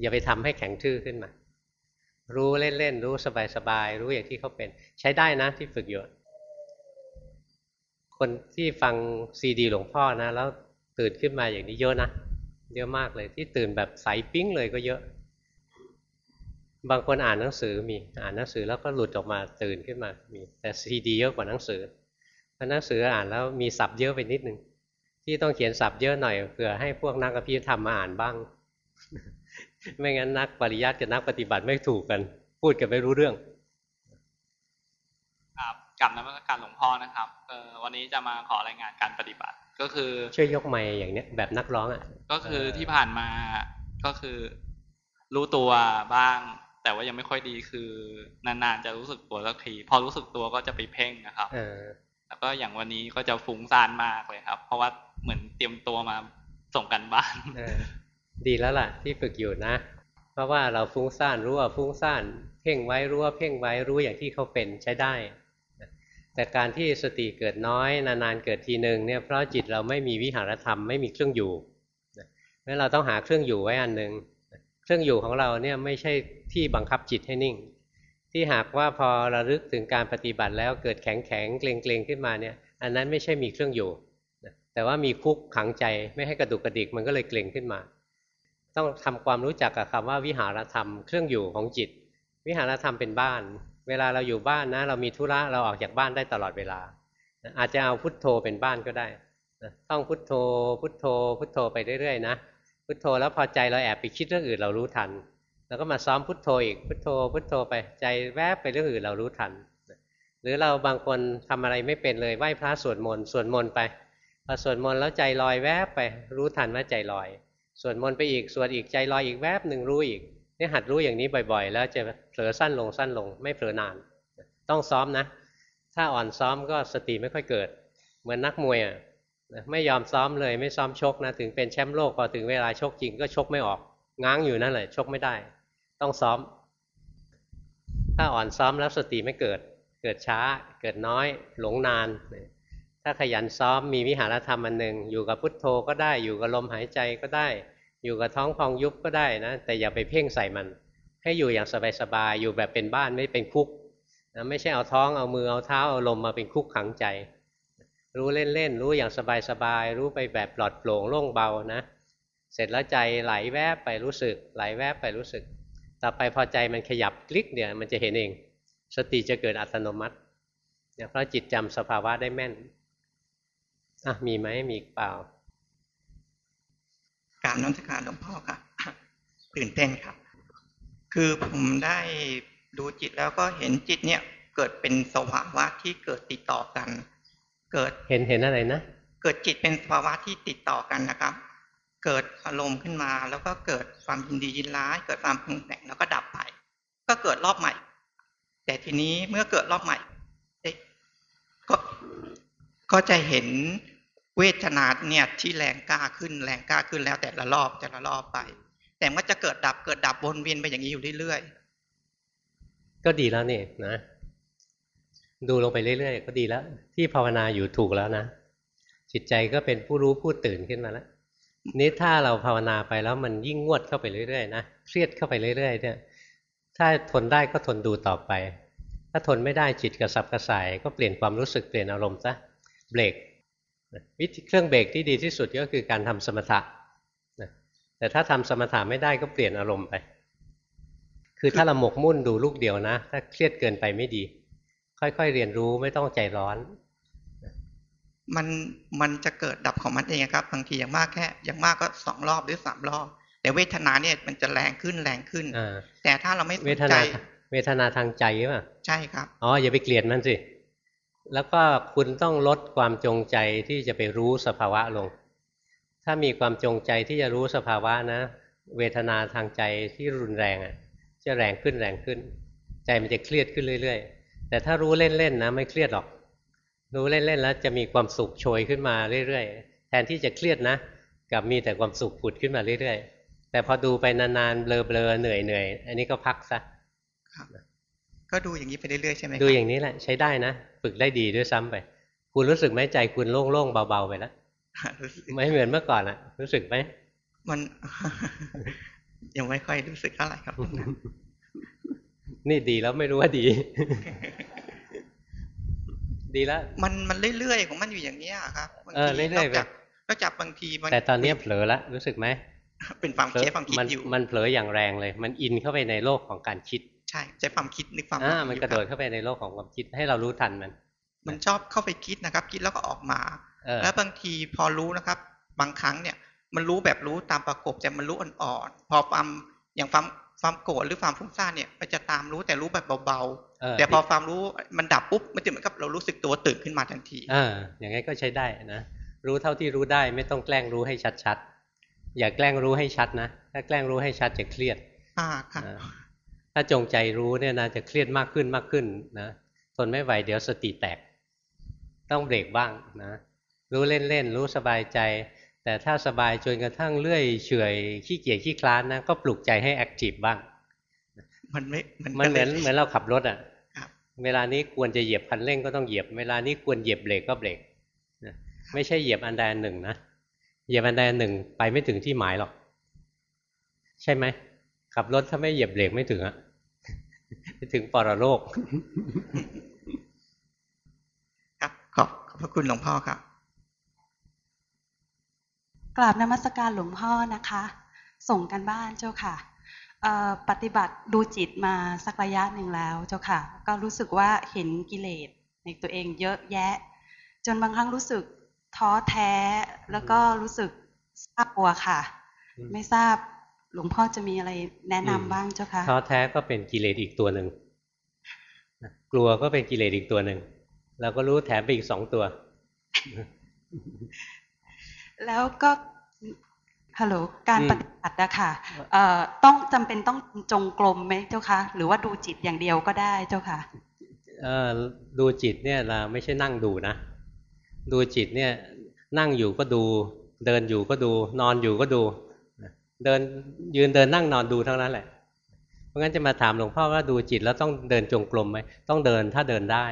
[SPEAKER 1] อย่าไปทำให้แข็งทื่อขึ้นมา รู้เล่นๆรู้สบายๆรู้อย่างที่เขาเป็น ใช้ได้นะที่ฝึกอยู่คนที่ฟังซีดีหลวงพ่อนะ แล้วตื่นขึ้นมาอย่างนี้เยอะนะเยอะมากเลยที่ตื่นแบบใสปิ้งเลยก็เยอะ บางคนอ่านหนังสือมีอ่านหนังสือแล้วก็หลุดออกมาตื่นขึ้นมามีแต่ซีดีเยอะกว่าหนังสือเพราะหนังสืออ่านแล้วมีศัพท์เยอะไปนิดนึงที่ต้องเขียนศัพท์เยอะหน่อยเผื่อให้พวกนักอภิธรรมมาอ่านบ้าง ไม่งั้นนักปริยัติกับนักปฏิบัติไม่ถูกกัน พูดกันไม่รู้เรื่อง
[SPEAKER 9] ครับกลับนมัสการหลวงพ่อนะครับวันนี้จะมาขอรายงานการปฏิบัติ ก็คือ
[SPEAKER 1] ช่วยยกไม้อย่างเนี้ยแบบนักร้องอะ
[SPEAKER 9] ก็คือที่ผ่านมาก็คือรู้ตัวบ้าง แต่ว่ายังไม่ค่อยดีคือนานๆจะรู้สึกตัวสักทีพอรู้สึกตัวก็จะไปเพ่งนะครับแล้วก็อย่างวันนี้ก็จะฟุ้งซ่านมากเลยครับ เพราะว่าเหมือนเตรียมตัวมาส่งกันบ้าน
[SPEAKER 1] ดีแล้วล่ะ ที่ฝึกอยู่นะ เพราะว่าเราฟุ้งซ่านรู้ว่าฟุ้งซ่านเพ่งไว้รู้ว่าเพ่งไว้รู้อย่างที่เขาเป็นใช้ได้ แต่การที่สติเกิดน้อยนานๆเกิดทีหนึ่งเนี่ยเพราะจิตเราไม่มีวิหารธรรมไม่มีเครื่องอยู่เพราะเราต้องหาเครื่องอยู่ไว้อันหนึ่ง เครื่องอยู่ของเราเนี่ยไม่ใช่ที่บังคับจิตให้นิ่ง ที่หากว่าพอระลึกถึงการปฏิบัติแล้วเกิดแข็งแข็งเกรงเกรงขึ้นมาเนี่ยอันนั้นไม่ใช่มีเครื่องอยู่ แต่ว่ามีคุกขังใจไม่ให้กระดุกกระดิกมันก็เลยเกรงขึ้นมา ต้องทำความรู้จักกับคำว่าวิหารธรรมเครื่องอยู่ของจิต วิหารธรรมเป็นบ้าน เวลาเราอยู่บ้านนะ เรามีธุระเราออกจากบ้านได้ตลอดเวลา อาจจะเอาพุทโธเป็นบ้านก็ได้ต้องพุทโธพุทโธพุทโธไปเรื่อยๆนะ พุทโธแล้วพอใจเราแอบไปคิดเรื่องอื่นเรารู้ทัน แล้วก็มาซ้อมพุทโธอีกพุทโธ พุทโธไปใจแวบไปเรื่องอื่นเรารู้ทัน หรือเราบางคนทำอะไรไม่เป็นเลยไหว้พระสวดมนต์สวดมนต์ไปพอสวดมนต์แล้วใจลอยแวบไปรู้ทันว่าใจลอยสวดมนต์ไปอีกสวดอีกใจลอยอีกแวบหนึ่งรู้อีกนี่หัดรู้อย่างนี้บ่อย ๆ แล้วจะเผลอสั้นลงสั้นลง ไม่เผลอนาน ต้องซ้อมนะ ถ้าอ่อนซ้อมก็สติไม่ค่อยเกิด เหมือนนักมวยอะ ไม่ยอมซ้อมเลยไม่ซ้อมชกนะถึงเป็นแชมป์โลกพอถึงเวลาชกจริงก็ชกไม่ออก ง้างอยู่นั่นแหละชกไม่ได้ ต้องซ้อม ถ้าอ่อนซ้อมแล้วสติไม่เกิด เกิดช้า เกิดน้อย หลงนาน ถ้าขยันซ้อมมีวิหารธรรมอันหนึ่งอยู่กับพุทโธก็ได้อยู่กับลมหายใจก็ได้ อยู่กับท้องพองยุบก็ได้นะ แต่อย่าไปเพ่งใส่มัน ให้อยู่อย่างสบายๆอยู่แบบเป็นบ้านไม่เป็นคุกนะไม่ใช่เอาท้องเอามือเอาเท้าเอาลมมาเป็นคุกขังใจ รู้เล่นๆรู้อย่างสบายๆรู้ไปแบบปลอดโปร่งโล่งเบานะ เสร็จแล้วใจไหลแวบไปรู้สึก ไหลแวบไปรู้สึก ต่อไปพอใจมันขยับคลิกเดี๋ยวมันจะเห็นเอง สติจะเกิดอัตโนมัติเนี่ยเพราะจิตจำสภาวะได้แม่นอะมีไหมมีเปล่า
[SPEAKER 10] การนักการหลวงพ่อครับตื่นเต้นครับ คือผมได้ดูจิตแล้วก็เห็นจิตเนี่ยเกิดเป็นสภาวะที่เกิดติดต่อกัน เกิด
[SPEAKER 1] เห็นเห็นอะไรนะ
[SPEAKER 10] เกิดจิตเป็นสภาวะที่ติดต่อกันนะครับ เกิดอารมณ์ขึ้นมา แล้วก็เกิดความยินดียินร้าย เกิดความพึงแต่งแล้วก็ดับไป ก็เกิดรอบใหม่ แต่ทีนี้เมื่อเกิดรอบใหม่ก็ก็จะเห็นเวทนาเนี่ยที่แรงกล้าขึ้นแรงกล้าขึ้นแล้วแต่ละรอบแต่ละรอบไป แต่มันจะเกิดดับเกิดดับวนเวียนไปอย่างนี้อยู่เรื่อย
[SPEAKER 1] ๆก็ดีแล้วนี่นะ ดูลงไปเรื่อยๆ ก็ดีแล้ว ที่ภาวนาอยู่ถูกแล้วนะ จิตใจก็เป็นผู้รู้ผู้ตื่นขึ้นมาแล้วนี้ถ้าเราภาวนาไปแล้วมันยิ่งงวดเข้าไปเรื่อยๆนะเครียดเข้าไปเรื่อย ๆ เนี่ย ถ้าทนได้ก็ทนดูต่อไป ถ้าทนไม่ได้จิตกระสับกระส่ายก็เปลี่ยนความรู้สึกเปลี่ยนอารมณ์ซะเบรกวิธีเครื่องเบรกที่ดีที่สุดก็คือการทำสมถะแต่ถ้าทำสมถะไม่ได้ก็เปลี่ยนอารมณ์ไป คือถ้าเราหมกมุ่นดูลูกเดียวนะ ถ้าเครียดเกินไปไม่ดี ค่อยๆเรียนรู้ไม่ต้องใจร้อน
[SPEAKER 10] มันมันจะเกิดดับของมันเองครับบางทีอย่างมากแค่อย่างมากก็สองรอบหรือสามรอบแต่เวทนาเนี่ยมันจะแรงขึ้นแรงขึ้นแต่ถ้าเราไม่
[SPEAKER 1] เวทนาเวทนาทางใจป่ะ
[SPEAKER 10] ใช่ครับ
[SPEAKER 1] อ๋ออย่าไปเกลียดมันสิแล้วก็คุณต้องลดความจงใจที่จะไปรู้สภาวะลง ถ้ามีความจงใจที่จะรู้สภาวะนะ เวทนาทางใจที่รุนแรงอะ จะแรงขึ้นแรงขึ้น ใจมันจะเครียดขึ้นเรื่อยๆ แต่ถ้ารู้เล่นๆนะไม่เครียดหรอก รู้เล่นๆแล้วจะมีความสุขโชยขึ้นมาเรื่อยๆ แทนที่จะเครียดนะกับมีแต่ความสุขผุดขึ้นมาเรื่อยๆ แต่พอดูไปนานๆเบลอๆเหนื่อยๆอันนี้ก็พักซะ
[SPEAKER 10] ก็ดูอย่างนี้ไปเรื่อยๆใช่ไหม
[SPEAKER 1] ดูอย่างนี้แหละใช้ได้นะฝึกได้ดีด้วยซ้ำไป คุณรู้สึกไหมใจคุณโล่งๆเบาๆไปแล้วไม่เหมือนเมื่อก่อนอะรู้สึกไหม
[SPEAKER 10] มันยังไม่ค่อยรู้สึกเท่าไหร่ครับ
[SPEAKER 1] นี่ดีแล้วไม่รู้ว่าดี ดีแล้ว
[SPEAKER 10] มันมันเรื่อยๆของมันอยู่อย่างเนี้ยครับ
[SPEAKER 1] เออเรื่อยๆแบบ
[SPEAKER 10] นอกจากบางทีมัน
[SPEAKER 1] แต่ตอนนี้เผลอละรู้สึกไหม
[SPEAKER 10] เป็นความคิดความคิดอยู่
[SPEAKER 1] มันเผลออย่างแรงเลย มันอินเข้าไปในโลกของการคิด
[SPEAKER 10] ใช่ใช้ความคิดนึกความ
[SPEAKER 1] อ่ามันกระโดดเข้าไปในโลกของความคิดให้เรารู้ทันมัน
[SPEAKER 10] มันชอบเข้าไปคิดนะครับ คิดแล้วก็ออกมา แล้วบางทีพอรู้นะครับ บางครั้งเนี่ย มันรู้แบบรู้ตามประกบแต่มันรู้อ่อนๆพอความอย่างความ ความโกรธหรือความฟุ้งซ่านเนี่ยมันจะตามรู้แต่รู้แบบเบาๆแต่พอความรู้มันดับปุ๊บมันจะเหมือนกับเรารู้สึกตัวตื่นขึ้นมาทันที
[SPEAKER 1] อ่าอย่างงี้ก็ใช้ได้นะรู้เท่าที่รู้ได้ไม่ต้องแกล้งรู้ให้ชัดๆอย่าแกล้งรู้ให้ชัดนะถ้าแกล้งรู้ให้ชัดจะเครียด
[SPEAKER 10] อ่าค่ะ
[SPEAKER 1] ถ้าจงใจรู้เนี่ยนะจะเครียดมากขึ้นมากขึ้นนะทนไม่ไหวเดี๋ยวสติแตก ต้องเบรกบ้างนะรู้เล่นๆรู้สบายใจ แต่ถ้าสบายจนกระทั่งเลื่อยเฉยขี้เกียจขี้คลานนะก็ปลุกใจให้แอคทีฟบ้าง
[SPEAKER 10] มันไม่
[SPEAKER 1] มันเหมือนเหมือนเราขับรถอะเวลานี้ควรจะเหยียบคันเร่งก็ต้องเหยียบ เวลานี้ควรเหยียบเบรกก็เบรกไม่ใช่เหยียบอันใดอันหนึ่งนะเหยียบอันใดอันหนึ่งไปไม่ถึงที่หมายหรอก ใช่ไหมขับรถถ้าไม่เหยียบเบรกไม่ถึงอะไปถึงปรโลก
[SPEAKER 10] ครับขอบขอบพระคุณหลวงพ่อครับ
[SPEAKER 11] กราบนมัสการหลวงพ่อนะคะ ส่งกันบ้านเจ้าค่ะปฏิบัติดูจิตมาสักระยะหนึ่งแล้วเจ้าค่ะ ก็รู้สึกว่าเห็นกิเลสในตัวเองเยอะแยะ จนบางครั้งรู้สึกท้อแท้แล้วก็รู้สึกทราบกลัวค่ะ ไม่ทราบหลวงพ่อจะมีอะไรแนะนำบ้างเจ้าค่ะ
[SPEAKER 1] ท้อแท้ก็เป็นกิเลสอีกตัวหนึ่งกลัวก็เป็นกิเลสอีกตัวหนึ่งเราก็รู้แถมไปอีกสองตัว
[SPEAKER 11] แล้วก็ฮัลโหลการปฏิบัติอะค่ะต้องจำเป็นต้องจงกรมไหมเจ้าคะหรือว่าดูจิตอย่างเดียวก็ได้เจ้าค่ะ
[SPEAKER 1] ดูจิตเนี่ยเราไม่ใช่นั่งดูนะ ดูจิตเนี่ยนั่งอยู่ก็ดู เดินอยู่ก็ดู นอนอยู่ก็ดู เดินยืนเดินนั่งนอนดูทั้งนั้นแหละ เพราะงั้นจะมาถามหลวงพ่อว่าดูจิตแล้วต้องเดินจงกรมไหมต้องเดินถ้าเดินได้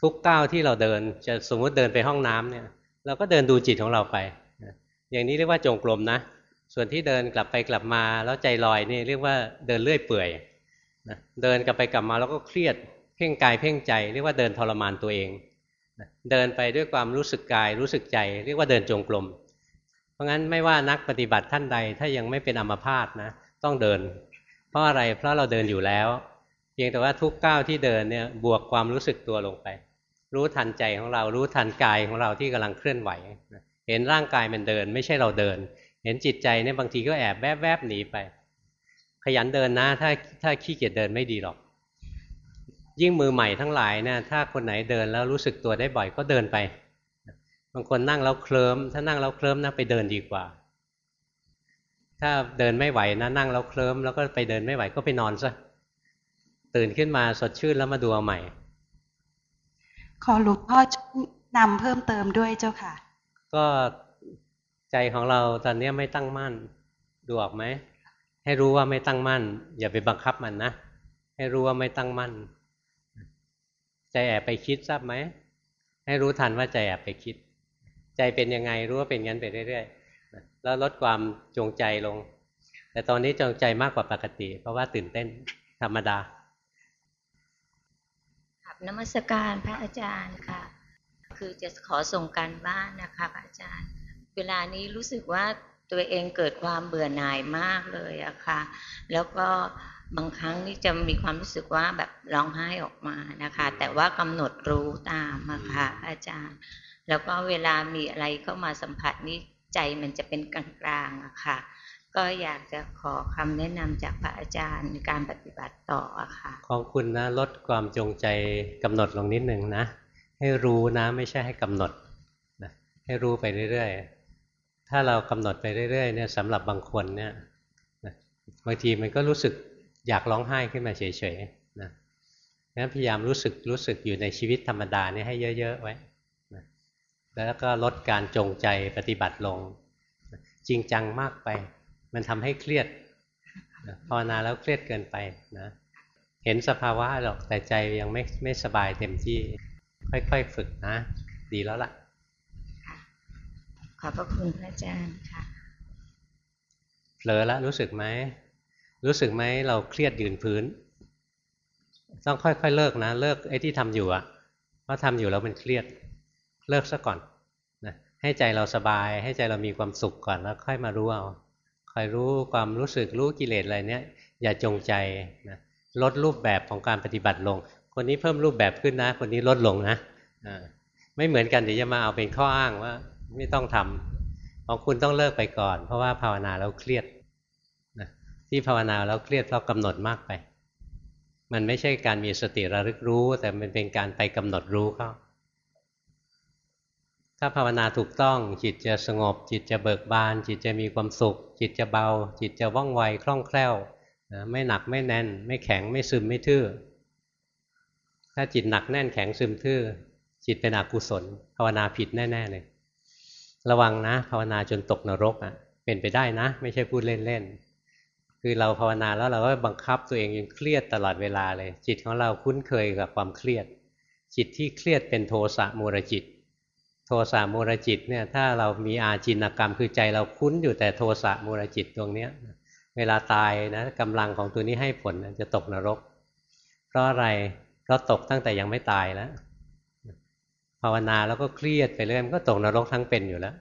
[SPEAKER 1] ทุกก้าวที่เราเดินจะสมมติเดินไปห้องน้ำเนี่ย เราก็เดินดูจิตของเราไป อย่างนี้เรียกว่าจงกรมนะ ส่วนที่เดินกลับไปกลับมาแล้วใจลอยนี่เรียกว่าเดินเลื่อยเปื่อยเดินกลับไปกลับมาแล้วก็เครียดเพ่งกายเพ่งใจเรียกว่าเดินทรมานตัวเองเดินไปด้วยความรู้สึกกายรู้สึกใจ เรียกว่าเดินจงกรม เพราะงั้นไม่ว่านักปฏิบัติท่านใดถ้ายังไม่เป็นอัมพาตนะต้องเดิน เพราะอะไรเพราะเราเดินอยู่แล้ว เพียงแต่ว่าทุกก้าวที่เดินเนี่ยบวกความรู้สึกตัวลงไป รู้ทันใจของเรา รู้ทันกายของเราที่กำลังเคลื่อนไหว เห็นร่างกายมันเดิน ไม่ใช่เราเดิน เห็นจิตใจเนี่ยบางทีก็แอบแวบแวบหนีไป ขยันเดินนะ ถ้าถ้าขี้เกียจเดินไม่ดีหรอก ยิ่งมือใหม่ทั้งหลายเนี่ยถ้าคนไหนเดินแล้วรู้สึกตัวได้บ่อยก็เดินไป บางคนนั่งแล้วเคลิ้ม ถ้านั่งแล้วเคลิ้มนะไปเดินดีกว่า ถ้าเดินไม่ไหวนะนั่งแล้วเคลิ้มแล้วก็ไปเดินไม่ไหวก็ไปนอนซะตื่นขึ้นมาสดชื่นแล้วมาดูเอาใหม่
[SPEAKER 11] ขอหลวงพ่อนำเพิ่มเติมด้วยเจ้าค่ะ
[SPEAKER 1] ก็ใจของเราตอนนี้ไม่ตั้งมั่นดูออกไหมให้รู้ว่าไม่ตั้งมั่น อย่าไปบังคับมันนะให้รู้ว่าไม่ตั้งมั่น ใจแอบไปคิดทราบไหมให้รู้ทันว่าใจแอบไปคิด ใจเป็นยังไงรู้ว่าเป็นงั้นไปเรื่อยๆแล้วลดความจงใจลง แต่ตอนนี้จงใจมากกว่าปกติ เพราะว่าตื่นเต้นธรรมดา
[SPEAKER 12] นมัสการพระอาจารย์ค่ะ คือจะขอส่งการบ้านนะคะพระอาจารย์ เวลานี้รู้สึกว่าตัวเองเกิดความเบื่อหน่ายมากเลยอะค่ะ แล้วก็บางครั้งนี่จะมีความรู้สึกว่าแบบร้องไห้ออกมานะคะ แต่ว่ากำหนดรู้ตามอะค่ะอาจารย์ แล้วก็เวลามีอะไรเข้ามาสัมผัสนี่ใจมันจะเป็นกลางๆอะค่ะ ก็อยากจะขอคำแนะนำจากพระอาจารย์ในการปฏิบัติต่อค่ะ
[SPEAKER 1] ของคุณนะลดความจงใจกำหนดลงนิดหนึ่งนะ ให้รู้นะไม่ใช่ให้กำหนดนะให้รู้ไปเรื่อยๆ ถ้าเรากำหนดไปเรื่อยๆเนี่ยสำหรับบางคนเนี่ยบางทีมันก็รู้สึกอยากร้องไห้ขึ้นมาเฉยๆนะงั้นพยายามรู้สึกรู้สึกอยู่ในชีวิตธรรมดานี่ให้เยอะๆไว้นะแล้วก็ลดการจงใจปฏิบัติลง จริงจังมากไป มันทำให้เครียดภาวนาแล้วเครียดเกินไปนะเห็นสภาวะหรอกแต่ใจยังไม่ไม่สบายเต็มที่ ค่อยๆฝึกนะ ดีแล้วล่ะ
[SPEAKER 12] ขอบพระคุณพระอาจารย์ค่ะ
[SPEAKER 1] เผลอแล้วรู้สึกไหมรู้สึกไหมเราเครียดยืนพื้น ต้องค่อยๆเลิกนะ เลิกไอ้ที่ทำอยู่อะเพราะทำอยู่แล้วมันเครียดเลิกซะก่อนนะให้ใจเราสบาย ให้ใจเรามีความสุขก่อนแล้วค่อยมารู้เอาค อยรู้ความรู้สึกรู้กิเลสอะไรเนี้ยอย่าจงใจนะลดรูปแบบของการปฏิบัติลง คนนี้เพิ่มรูปแบบขึ้นนะ คนนี้ลดลงนะไม่เหมือนกันเดี๋ยวจะมาเอาเป็นข้ออ้างว่า ไม่ต้องทำของคุณต้องเลิกไปก่อน เพราะว่าภาวนาแล้วเครียดนะที่ภาวนาแล้วเครียดเพราะกำหนดมากไป มันไม่ใช่การมีสติระลึกรู้ แต่มันเป็นการไปกำหนดรู้เข้า ถ้าภาวนาถูกต้องจิตจะสงบ จิตจะเบิกบาน จิตจะมีความสุข จิตจะเบา จิตจะว่องไวคล่องแคล่วนะไม่หนักไม่แน่น ไม่แข็งไม่ซึมไม่ทื่อ ถ้าจิตหนักแน่นแข็งซึมทื่อ จิตเป็นอกุศล ภาวนาผิดแน่ๆเลยระวังนะ ภาวนาจนตกนรกอะ เป็นไปได้นะ ไม่ใช่พูดเล่นๆคือเราภาวนาแล้วเราก็บังคับตัวเองยังเครียดตลอดเวลาเลย จิตของเราคุ้นเคยกับความเครียด จิตที่เครียดเป็นโทสะมูรจิต โทสะมูรจิตเนี่ยถ้าเรามีอาจินกรรมคือใจเราคุ้นอยู่แต่โทสะมูรจิตตรงเนี้ยเวลาตายนะกำลังของตัวนี้ให้ผลจะตกนรก เพราะอะไรเพราะตกตั้งแต่ยังไม่ตายแล้วภาวนาแล้วก็เครียดไปเรื่อยมันก็ตกนรกทั้งเป็นอยู่แล้ว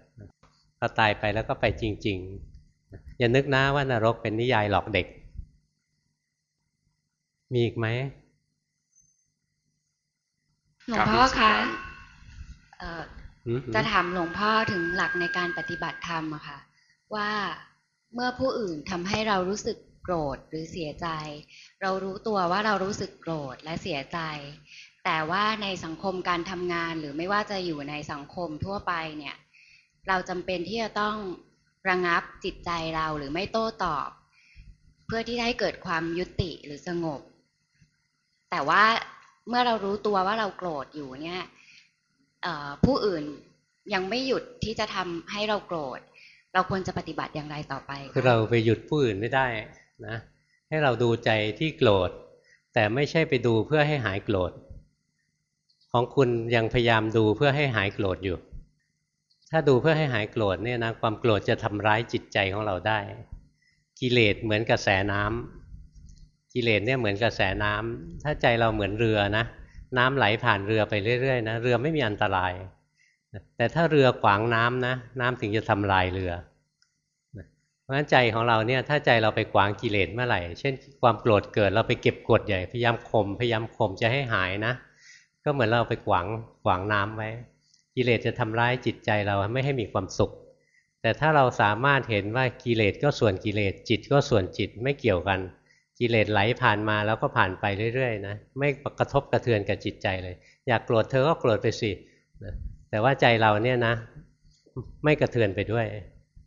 [SPEAKER 1] พอตายไปแล้วก็ไปจริง ๆ อย่านึกนะว่านรกเป็นนิยายหลอกเด็ก มีอีกไหม
[SPEAKER 13] หลวงพ่อคะ จะถามหลวงพ่อถึงหลักในการปฏิบัติธรรมอะค่ะ ว่าเมื่อผู้อื่นทำให้เรารู้สึกโกรธหรือเสียใจ เรารู้ตัวว่าเรารู้สึกโกรธและเสียใจ แต่ว่าในสังคมการทำงานหรือไม่ว่าจะอยู่ในสังคมทั่วไปเนี่ย เราจำเป็นที่จะต้องระงับจิตใจเราหรือไม่โต้ตอบ เพื่อที่จะให้เกิดความยุติหรือสงบ แต่ว่าเมื่อเรารู้ตัวว่าเราโกรธอยู่เนี่ย ผู้อื่นยังไม่หยุดที่จะทำให้เราโกรธ เราควรจะปฏิบัติอย่างไรต่อไป
[SPEAKER 1] คือเราไปหยุดผู้อื่นไม่ได้นะ ให้เราดูใจที่โกรธ แต่ไม่ใช่ไปดูเพื่อให้หายโกรธ ของคุณยังพยายามดูเพื่อให้หายโกรธอยู่ ถ้าดูเพื่อให้หายโกรธเนี่ยนะความโกรธจะทำร้ายจิตใจของเราได้ กิเลสเหมือนกระแสน้ำกิเลสเนี่ยเหมือนกระแสน้ำถ้าใจเราเหมือนเรือนะ น้ำไหลผ่านเรือไปเรื่อยๆนะเรือไม่มีอันตราย แต่ถ้าเรือขวางน้ำนะ น้ำถึงจะทำลายเรือเพราะฉะนั้นใจของเราเนี่ยถ้าใจเราไปขวางกิเลสเมื่อไหร่ เช่นความโกรธเกิดเราไปเก็บกดใหญ่พยายามข่มพยายามข่มจะให้หายนะ ก็เหมือนเราไปขวางขวางน้ำไว้ กิเลสจะทำร้ายจิตใจเราไม่ให้มีความสุข แต่ถ้าเราสามารถเห็นว่ากิเลสก็ส่วนกิเลสจิตก็ส่วนจิตไม่เกี่ยวกัน กิเลสไหลผ่านมาแล้วก็ผ่านไปเรื่อยๆนะไม่กระทบกระเทือนกับจิตใจเลย อยากโกรธเธอก็โกรธไปสิแต่ว่าใจเราเนี่ยนะ ไม่กระเทือนไปด้วย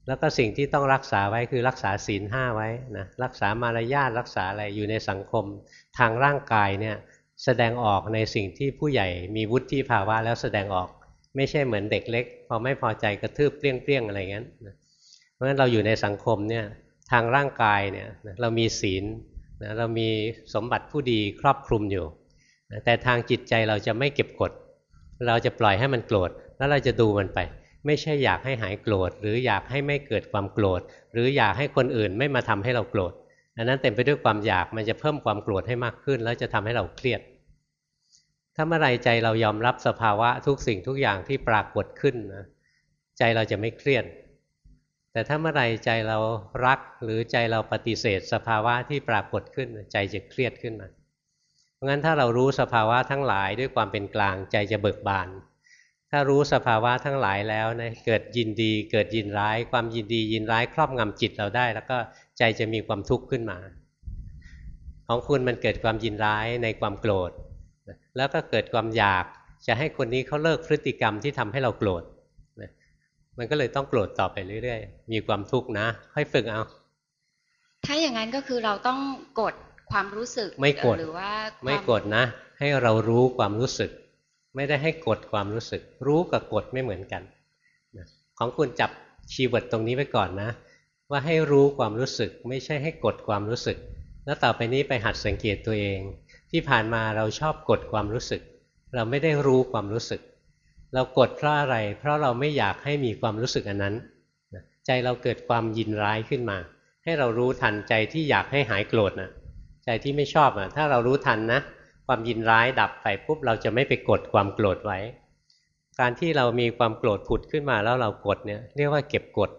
[SPEAKER 1] แล้วก็สิ่งที่ต้องรักษาไว้คือรักษาศีลห้าไว้นะรักษามารยาทรักษาอะไรอยู่ในสังคม ทางร่างกายเนี่ยแสดงออกในสิ่งที่ผู้ใหญ่มีวุฒิภาวะแล้วแสดงออกไม่ใช่เหมือนเด็กเล็ก พอไม่พอใจกระทืบเปรี้ยงๆอะไรเงี้ยเพราะฉะนั้นเราอยู่ในสังคมเนี่ยทางร่างกายเนี่ยเรามีศีล นะเรามีสมบัติผู้ดีครอบคลุมอยู่แต่ทางจิตใจเราจะไม่เก็บกด เราจะปล่อยให้มันโกรธแล้วเราจะดูมันไป ไม่ใช่อยากให้หายโกรธ หรืออยากให้ไม่เกิดความโกรธ หรืออยากให้คนอื่นไม่มาทำให้เราโกรธอันนั้นเต็มไปด้วยความอยากมันจะเพิ่มความโกรธให้มากขึ้น แล้วจะทำให้เราเครียด ถ้าเมื่อไรใจเรายอมรับสภาวะทุกสิ่งทุกอย่างที่ปรากฏขึ้นนะใจเราจะไม่เครียด แต่ถ้าเมื่อไรใจเรารักหรือใจเราปฏิเสธ สภาวะที่ปรากฏขึ้นใจจะเครียดขึ้นมา เพราะงั้นถ้าเรารู้สภาวะทั้งหลายด้วยความเป็นกลางใจจะเบิกบาน ถ้ารู้สภาวะทั้งหลายแล้วนะเกิดยินดี เกิดยินร้าย ความยินดียินร้ายครอบงำจิตเราได้ แล้วก็ใจจะมีความทุกข์ขึ้นมา ของคุณมันเกิดความยินร้ายในความโกรธ แล้วก็เกิดความอยากจะให้คนนี้เขาเลิกพฤติกรรมที่ทำให้เราโกรธ มันก็เลยต้องโกรธต่อไปเรื่อยๆ มีความทุกข์นะ ค่อยฝึกเอา
[SPEAKER 13] ถ้าอย่างนั้นก็คือเราต้องกดความรู้สึก
[SPEAKER 1] ไม่กด
[SPEAKER 13] หรือว่า
[SPEAKER 1] ไม่กดนะ ให้เรารู้ความรู้สึก ไม่ได้ให้กดความรู้สึก รู้กับกดไม่เหมือนกันของคุณจับชีวิตตรงนี้ไว้ก่อนนะ ว่าให้รู้ความรู้สึก ไม่ใช่ให้กดความรู้สึก แล้วต่อไปนี้ไปหัดสังเกตตัวเอง ที่ผ่านมาเราชอบกดความรู้สึก เราไม่ได้รู้ความรู้สึก เรากดเพราะอะไร เพราะเราไม่อยากให้มีความรู้สึกอันนั้น ใจเราเกิดความยินร้ายขึ้นมา ให้เรารู้ทันใจที่อยากให้หายโกรธนะใจที่ไม่ชอบอะ ถ้าเรารู้ทันนะ ความยินร้ายดับไปปุ๊บเราจะไม่ไปกดความโกรธไว้ การที่เรามีความโกรธผุดขึ้นมาแล้วเรากดเนี่ยเรียกว่าเก็บกด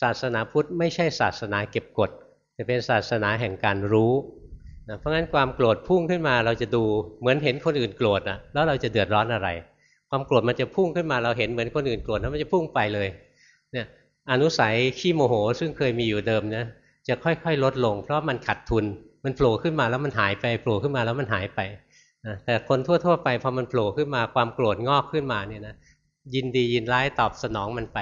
[SPEAKER 1] ศาสนาพุทธไม่ใช่ศาสนาเก็บกด แต่เป็นศาสนาแห่งการรู้นะเพราะงั้นความโกรธพุ่งขึ้นมาเราจะดูเหมือนเห็นคนอื่นโกรธนะแล้วเราจะเดือดร้อนอะไร ความโกรธมันจะพุ่งขึ้นมาเราเห็นเหมือนคนอื่นโกรธแล้วมันจะพุ่งไปเลยเนี่ยอนุสัยขี้โมโหซึ่งเคยมีอยู่เดิมนะจะค่อยๆ ลดลง เพราะมันขัดทุนมันโผล่ขึ้นมาแล้วมันหายไปโผล่ขึ้นมาแล้วมันหายไปนะแต่คนทั่วๆไปพอมันโผล่ขึ้นมาความโกรธงอกขึ้นมาเนี่ยนะยินดียินร้ายตอบสนองมันไป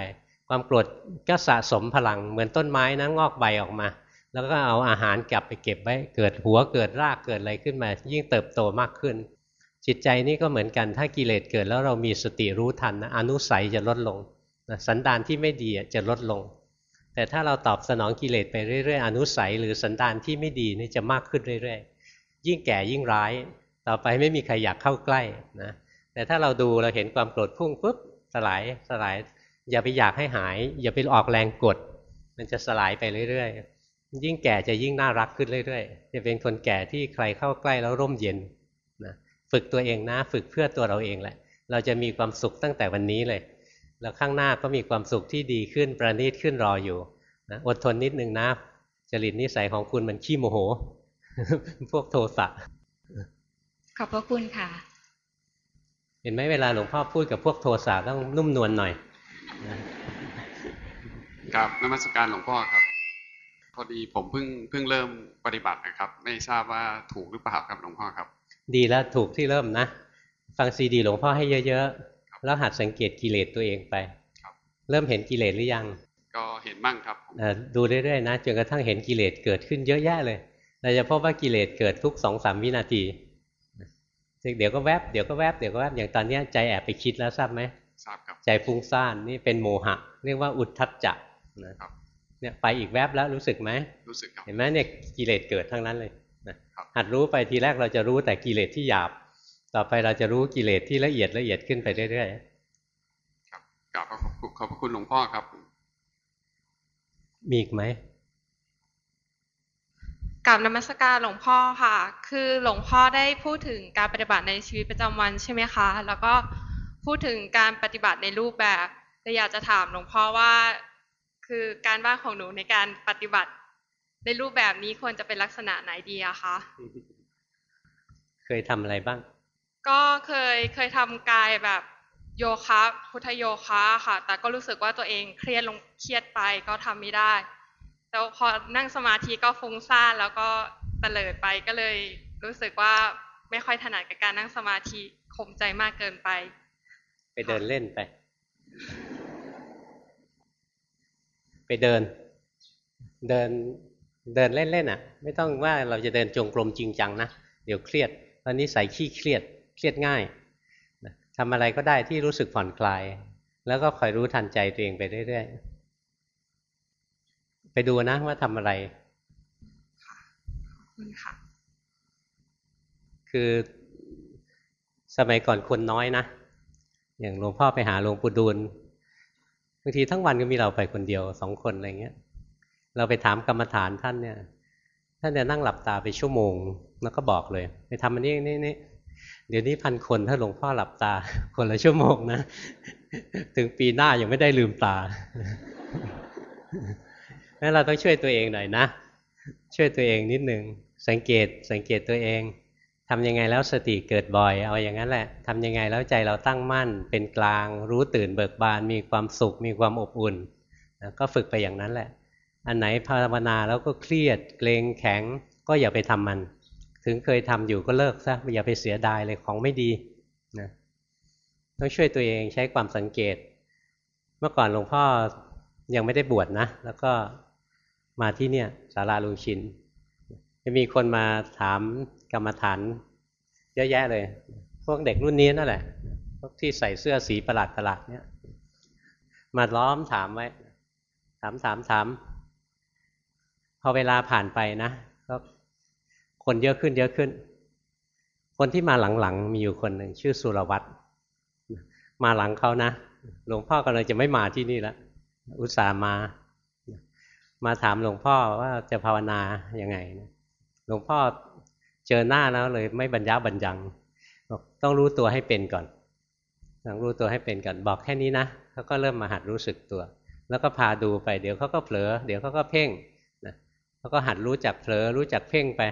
[SPEAKER 1] ความโกรธก็สะสมพลังเหมือนต้นไม้นะงอกใบออกมา แล้วก็เอาอาหารกลับไปเก็บไว้เกิดหัวเกิดรากเกิดอะไรขึ้นมา ยิ่งเติบโตมากขึ้น จิตใจนี่ก็เหมือนกัน ถ้ากิเลสเกิดแล้วเรามีสติรู้ทันนะอนุสัยจะลดลงนะสันดานที่ไม่ดีจะลดลง แต่ถ้าเราตอบสนองกิเลสไปเรื่อยๆ อนุสัยหรือสันดานที่ไม่ดีนี่จะมากขึ้นเรื่อยๆ ยิ่งแก่ยิ่งร้าย ต่อไปไม่มีใครอยากเข้าใกล้นะแต่ถ้าเราดูเราเห็นความโกรธพุ่งปุ๊บสลายสลาย อย่าไปอยากให้หาย อย่าไปออกแรงกด มันจะสลายไปเรื่อยๆ ยิ่งแก่จะยิ่งน่ารักขึ้นเรื่อยๆจะเป็นคนแก่ที่ใครเข้าใกล้แล้วร่มเย็น ฝึกตัวเองนะ ฝึกเพื่อตัวเราเองแหละ เราจะมีความสุขตั้งแต่วันนี้เลย แล้วข้างหน้าก็มีความสุขที่ดีขึ้นประณีตขึ้นรออยู่นะอดทนนิดนึงนะ จริตนิสัยของคุณมันขี้โมโห พวกโทสะ
[SPEAKER 13] ขอบพระคุณค่ะ
[SPEAKER 1] เห็นไหมเวลาหลวงพ่อพูดกับพวกโทสะต้องนุ่มนวลหน่อย
[SPEAKER 14] ครับนมัสการหลวงพ่อครับ พอดีผมเพิ่งเพิ่งเริ่มปฏิบัตินะครับ ไม่ทราบว่าถูกหรือเปล่าครับหลวงพ่อครับ
[SPEAKER 1] ดีแล้วถูกที่เริ่มนะ ฟังซีดีหลวงพ่อให้เยอะๆ แล้วหัดสังเกตกิเลสตัวเองไป เริ่มเห็นกิเลสหรือยัง
[SPEAKER 14] ก็เห็นบ้างครับ
[SPEAKER 1] ดูเรื่อยๆนะจนกระทั่งเห็นกิเลสเกิดขึ้นเยอะแยะเลยเราจะพบว่ากิเลสเกิดทุกสองสามวินาทีเดี๋ยวก็แวบเดี๋ยวก็แวบเดี๋ยวก็แวบอย่างตอนนี้ใจแอบไปคิดแล้วทราบไหม
[SPEAKER 14] ทราบครับ
[SPEAKER 1] ใจฟุ้งซ่านนี่เป็นโมหะ เรียกว่าอุทธัจจะนะครับเนี่ยไปอีกแวบแล้วรู้สึกไหม
[SPEAKER 14] รู้สึกครับ
[SPEAKER 1] เห็นไหมเนี่ยกิเลสเกิดทั้งนั้นเลยนะ หัดรู้ไปทีแรกเราจะรู้แต่กิเลสที่หยาบ ต่อไปเราจะรู้กิเลสที่ละเอียดละเอียดขึ้นไปเรื่อย
[SPEAKER 14] ๆครับกราบขอบคุณหลวงพ่อครับ
[SPEAKER 1] มีอีกไหม
[SPEAKER 15] กับนมัสการหลวงพ่อค่ะ คือหลวงพ่อได้พูดถึงการปฏิบัติในชีวิตประจำวันใช่ไหมคะ แล้วก็พูดถึงการปฏิบัติในรูปแบบแต่อยากจะถามหลวงพ่อว่า คือการบ้านของหนูในการปฏิบัติ ในรูปแบบนี้ควรจะเป็นลักษณะไหนดีอะคะ
[SPEAKER 1] เคยทำอะไรบ้าง
[SPEAKER 15] ก็เคยเคยทำกายแบบโยคะพุทธโยคะค่ะ แต่ก็รู้สึกว่าตัวเองเครียดลงเครียดไปก็ทำไม่ได้แล้วพอนั่งสมาธิก็ฟุ้งซ่านแล้วก็เตลิดไปก็เลยรู้สึกว่าไม่ค่อยถนัดกับการนั่งสมาธิข่มใจมากเกินไป
[SPEAKER 1] ไปเดินเล่นไป ไปเดิน เดิน เดินเล่นๆอะ ไม่ต้องว่าเราจะเดินจงกรมจริงจังนะเดี๋ยวเครียดตอนนี้ใส่ขี้เครียดเครียดง่ายทำอะไรก็ได้ที่รู้สึกผ่อนคลาย แล้วก็คอยรู้ทันใจตัวเองไปเรื่อยๆ ไปดูนะว่าทำอะไร
[SPEAKER 15] ค่ะ
[SPEAKER 1] คือสมัยก่อนคนน้อยนะ อย่างหลวงพ่อไปหาหลวงปู่ดูลบางทีทั้งวันก็มีเราไปคนเดียวสองคนอะไรเงี้ย เราไปถามกรรมฐานท่านเนี่ย ท่านจะนั่งหลับตาไปชั่วโมง แล้วก็บอกเลย ไปทำอันนี้นี่นี่เดี๋ยวนี้พันคนถ้าหลวงพ่อหลับตา คนละชั่วโมงนะ ถึงปีหน้ายังไม่ได้ลืมตางั้นเราต้องช่วยตัวเองหน่อยนะ ช่วยตัวเองนิดหนึ่งสังเกตสังเกตตัวเองทำยังไงแล้วสติเกิดบ่อย เอาอย่างนั้นแหละทำยังไงแล้วใจเราตั้งมั่น เป็นกลาง รู้ตื่นเบิกบาน มีความสุข มีความอบอุ่น ก็ฝึกไปอย่างนั้นแหละ อันไหนภาวนาแล้วก็เครียดเกรงแข็งก็อย่าไปทำมัน ถึงเคยทำอยู่ก็เลิกซะอย่าไปเสียดายเลยของไม่ดีนะต้องช่วยตัวเองใช้ความสังเกต เมื่อก่อนหลวงพ่อยังไม่ได้บวชนะ แล้วก็มาที่เนี่ยสาราลุงชินจะมีคนมาถามกรรมฐานเยอะแยะเลย พวกเด็กรุ่นนี้นั่นแหละ พวกที่ใส่เสื้อสีประหลาดประหลาดเนี่ย มาล้อมถามไว้ ถามถามถาม พอเวลาผ่านไปนะก็คนเยอะขึ้นเยอะขึ้น คนที่มาหลังๆมีอยู่คนหนึ่งชื่อสุรวัตรมาหลังเขานะหลวงพ่อกำลังจะไม่มาที่นี่แล้วอุตส่าห์มา มาถามหลวงพ่อว่าจะภาวนาย่างไงหลวงพ่อเจอหน้าแล้วเลยไม่บรรยาบรรยังบอกต้องรู้ตัวให้เป็นก่อนต้องรู้ตัวให้เป็นก่อนบอกแค่นี้นะเขาก็เริ่มมาหัดรู้สึกตัว แล้วก็พาดูไปเดี๋ยวเขาก็เผลอ เดี๋ยวเขาก็เพ่ง นะเขาก็หัดรู้จักเผลอรู้จักเพ่งไป